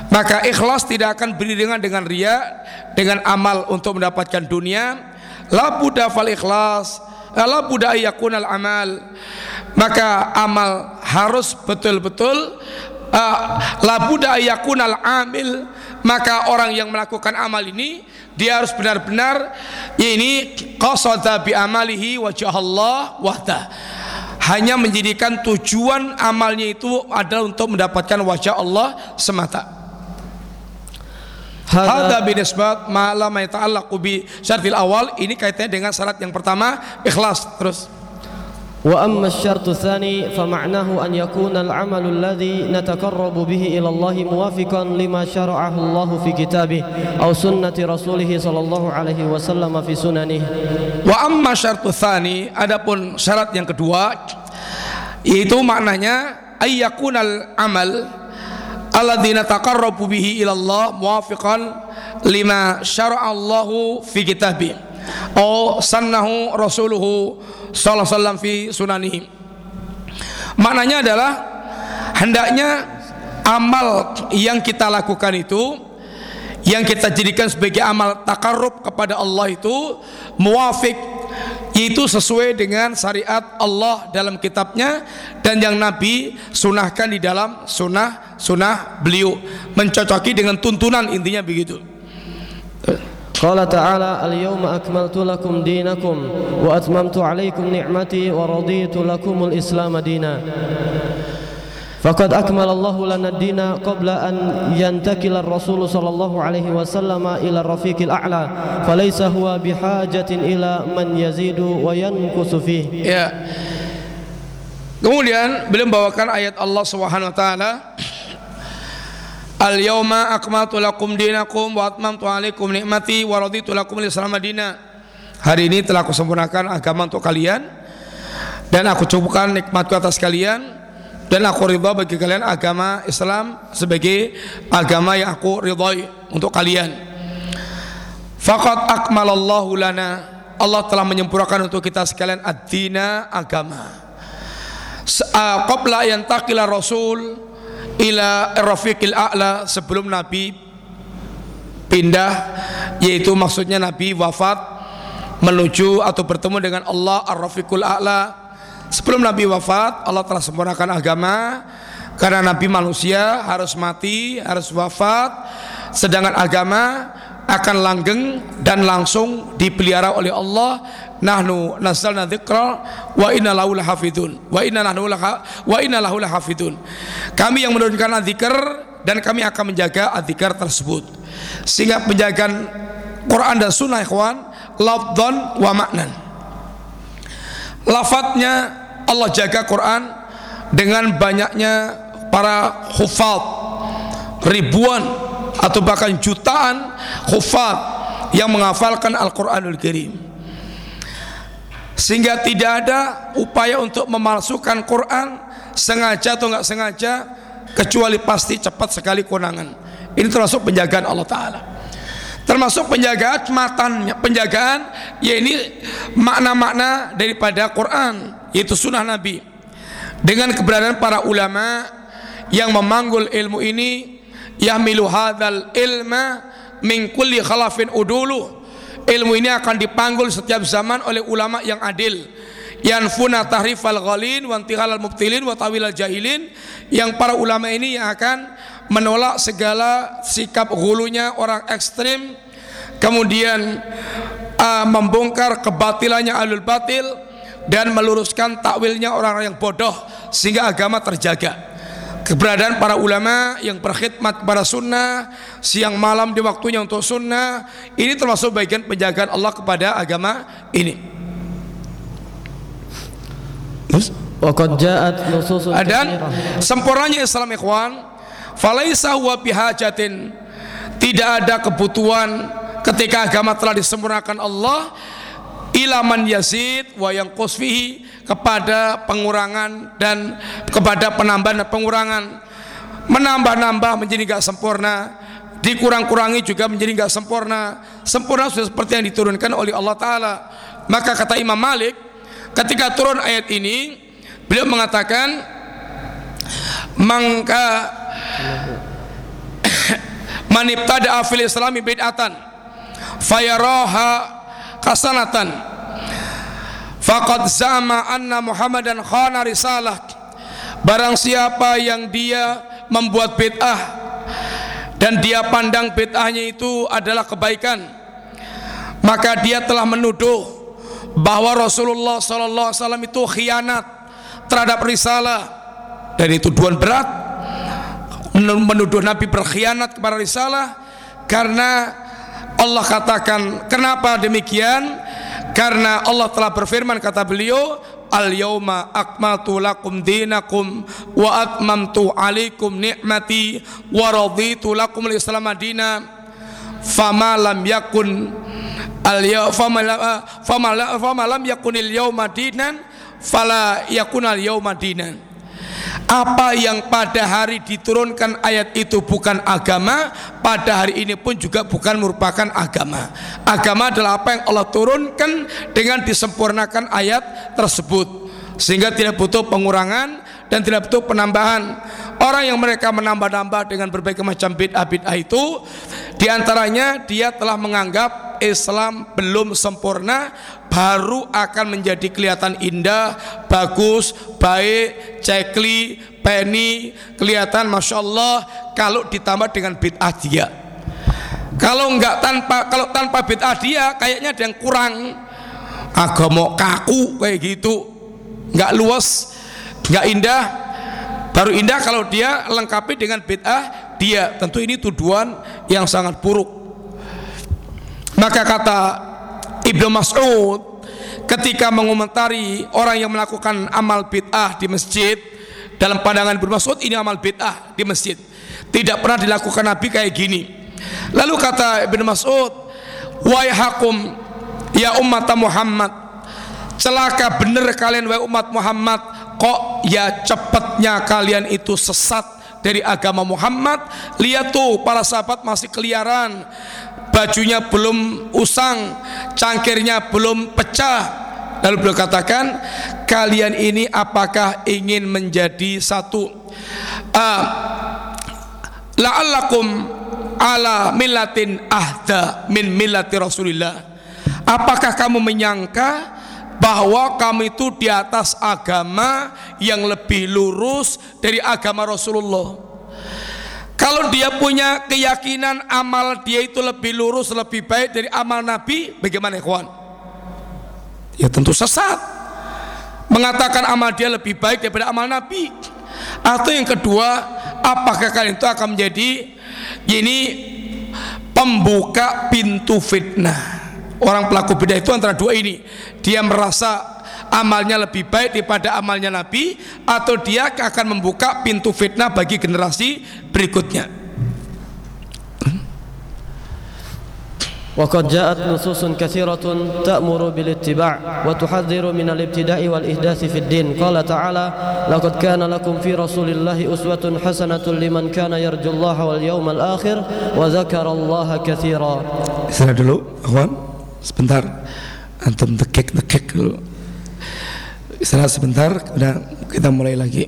Maka ikhlas tidak akan beriringan dengan ria dengan amal untuk mendapatkan dunia. La buddha fal ikhlas, la buddha al amal. Maka amal harus betul-betul labuda yakunal amil maka orang yang melakukan amal ini dia harus benar-benar ini qasada bi amalihi wajah Allah wahda hanya menjadikan tujuan amalnya itu adalah untuk mendapatkan wajah Allah semata. Hada binisbat ma lam yata'allaqu bi syartil awal. Ini kaitannya dengan syarat yang pertama ikhlas. Terus وأما الشرط الثاني فمعناه أن يكون العمل الذي نتقرب به إلى الله موافقا لما شرعه الله في كتابه أو سنة رسوله صلى الله عليه وسلم في سننه وأما الشرط الثاني adapun syarat yang kedua itu maknanya ayyakunal amal alladzi nataqarrabu bihi ila Allah muwafiqan lima syara'a Allahu fi kitabih au sannahu rasuluhu sallallahu alaihi wasallam fi maknanya adalah hendaknya amal yang kita lakukan itu yang kita jadikan sebagai amal takarrub kepada Allah itu muafik itu sesuai dengan syariat Allah dalam kitabnya dan yang Nabi sunahkan di dalam sunnah sunnah beliau mencocoki dengan tuntunan intinya begitu قال تعالى اليوم أكملت لكم دينكم وأتممت عليكم نعمتي ورضيت لكم الإسلام دينا. فقد أكمل الله لنا الدين قبل أن ينتقل الرسول صلى الله عليه وسلم إلى الرفيق الأعلى فليس هو بحاجة إلى من يزيد وينقص فيه. Ya. Kemudian beliau membawakan ayat Allah Subhanahu wa taala. Al yauma akmaltu lakum dinakum wa atmamtu alaikum nikmati wa raditu lakum al-islam madina. Hari ini telah aku sempurnakan agama untuk kalian dan aku cukupkan nikmatku atas kalian dan aku ridha bagi kalian agama Islam sebagai agama yang aku ridhai untuk kalian. Faqad akmalallahu lana Allah telah menyempurnakan untuk kita sekalian ad-dina agama. Qabla yang takila rasul ila rafiqil a'la sebelum Nabi pindah yaitu maksudnya Nabi wafat menuju atau bertemu dengan Allah ar-rafiqul a'la. Sebelum Nabi wafat Allah telah sempurnakan agama karena Nabi manusia harus mati harus wafat sedangkan agama akan langgeng dan langsung dipelihara oleh Allah. Nahnu nazzalna dzikra wa inna lahu lahafidun wa inna nahnu wa inna lahu lahafidun kami yang menurunkan zikir dan kami akan menjaga zikir tersebut. Sehingga penjagaan Quran dan sunnah ikhwan lafdhan wa maknan. Lafadznya Allah jaga Quran dengan banyaknya para hufal ribuan atau bahkan jutaan khufat yang menghafalkan Al-Quranul Karim. Sehingga tidak ada upaya untuk memalsukan Quran sengaja atau nggak sengaja kecuali pasti cepat sekali konangan ini termasuk penjagaan Allah Ta'ala. Termasuk penjagaan matannya penjagaan ya ini makna-makna daripada Quran yaitu sunnah Nabi. Dengan keberadaan para ulama yang memanggul ilmu ini yahmilu hadzal ilma min kulli khalafin udulu. Ilmu ini akan dipanggul setiap zaman oleh ulama yang adil. Yanfuna tahrifal ghalin wa intihalal mubtilin wa tawilal jahilin. Yang para ulama ini yang akan menolak segala sikap hulunya orang ekstrim. Kemudian uh, membongkar kebatilannya alul batil dan meluruskan takwilnya orang-orang yang bodoh sehingga agama terjaga keberadaan para ulama yang berkhidmat kepada sunnah siang malam di waktunya untuk sunnah ini termasuk bagian penjagaan Allah kepada agama ini. Dan sempurnanya Islam ikhwan falaisa huwa bihajatin. Tidak ada kebutuhan ketika agama telah disempurnakan Allah ilaman yazid wa yang fihi kepada pengurangan dan kepada penambahan dan pengurangan. Menambah-nambah menjadi gak sempurna dikurang-kurangi juga menjadi gak sempurna. Sempurna sudah seperti yang diturunkan oleh Allah Ta'ala. Maka kata Imam Malik ketika turun ayat ini beliau mengatakan mangka manibtada fil islami bid'atan fayaraha kasanatan faqad zama anna Muhammadan khana risalah. Barang siapa yang dia membuat bid'ah dan dia pandang bid'ahnya itu adalah kebaikan maka dia telah menuduh bahwa Rasulullah sallallahu alaihi wasallam itu khianat terhadap risalah. Dan itu tuduhan berat menuduh Nabi berkhianat kepada risalah karena Allah katakan kenapa demikian? Karena Allah telah berfirman kata beliau al yauma akmaltu lakum dinakum wa atmamtu alaikum ni'mati wa raditu lakum al-islam madina fama lam yakun al fama fama fama lam yakunil yauma dinan fala yakunal yauma dinan apa yang pada hari diturunkan ayat itu bukan agama pada hari ini pun juga bukan merupakan agama. Agama adalah apa yang Allah turunkan dengan disempurnakan ayat tersebut. Sehingga tidak butuh pengurangan dan tidak butuh penambahan. Orang yang mereka menambah-nambah dengan berbagai macam bid'ah-bid'ah itu di antaranya dia telah menganggap Islam belum sempurna baru akan menjadi kelihatan indah, bagus, baik, cekli, penny, kelihatan masya Allah kalau ditambah dengan bid'ah dia. Kalau enggak tanpa kalau tanpa bid'ah dia kayaknya ada yang kurang. Agama kaku kayak gitu, enggak luas, enggak indah. Baru indah kalau dia lengkapi dengan bid'ah dia. Tentu ini tuduhan yang sangat buruk. Maka kata Ibnu Mas'ud ketika mengomentari orang yang melakukan amal bid'ah di masjid dalam pandangan Ibnu Mas'ud ini amal bid'ah di masjid Tidak pernah dilakukan Nabi kayak gini. Lalu kata Ibnu Mas'ud, "Wahai hakum ya umat Muhammad, celaka bener kalian wahai umat Muhammad, kok ya cepatnya kalian itu sesat dari agama Muhammad? Lihat tuh para sahabat masih keliaran. Bajunya belum usang cangkirnya belum pecah. Lalu beliau katakan kalian ini apakah ingin menjadi satu? Uh, la'allakum ala millatin ahda min millati rasulillah. Apakah kamu menyangka bahwa kamu itu di atas agama yang lebih lurus dari agama Rasulullah. Kalau dia punya keyakinan amal dia itu lebih lurus, lebih baik dari amal Nabi, bagaimana ikhwan? Ya tentu sesat. Mengatakan amal dia lebih baik daripada amal Nabi. Atau yang kedua, apakah kalian itu akan menjadi ini pembuka pintu fitnah? Orang pelaku bidah itu antara dua ini. Dia merasa amalnya lebih baik daripada amalnya Nabi atau dia akan membuka pintu fitnah bagi generasi berikutnya. وقد جاءت نصوص كثيرة تأمر بالاتباع وتحذر من الابتداء والإحداث في الدين قال تعالى لقد كان لكم في رسول الله أسوة حسنة لمن كان يرجو الله واليوم الآخر وذكر الله كثيرا Istirahat dulu, kawan. Sebentar. Antum tekek-tekek dulu. Istirahat sebentar, udah kita mulai lagi.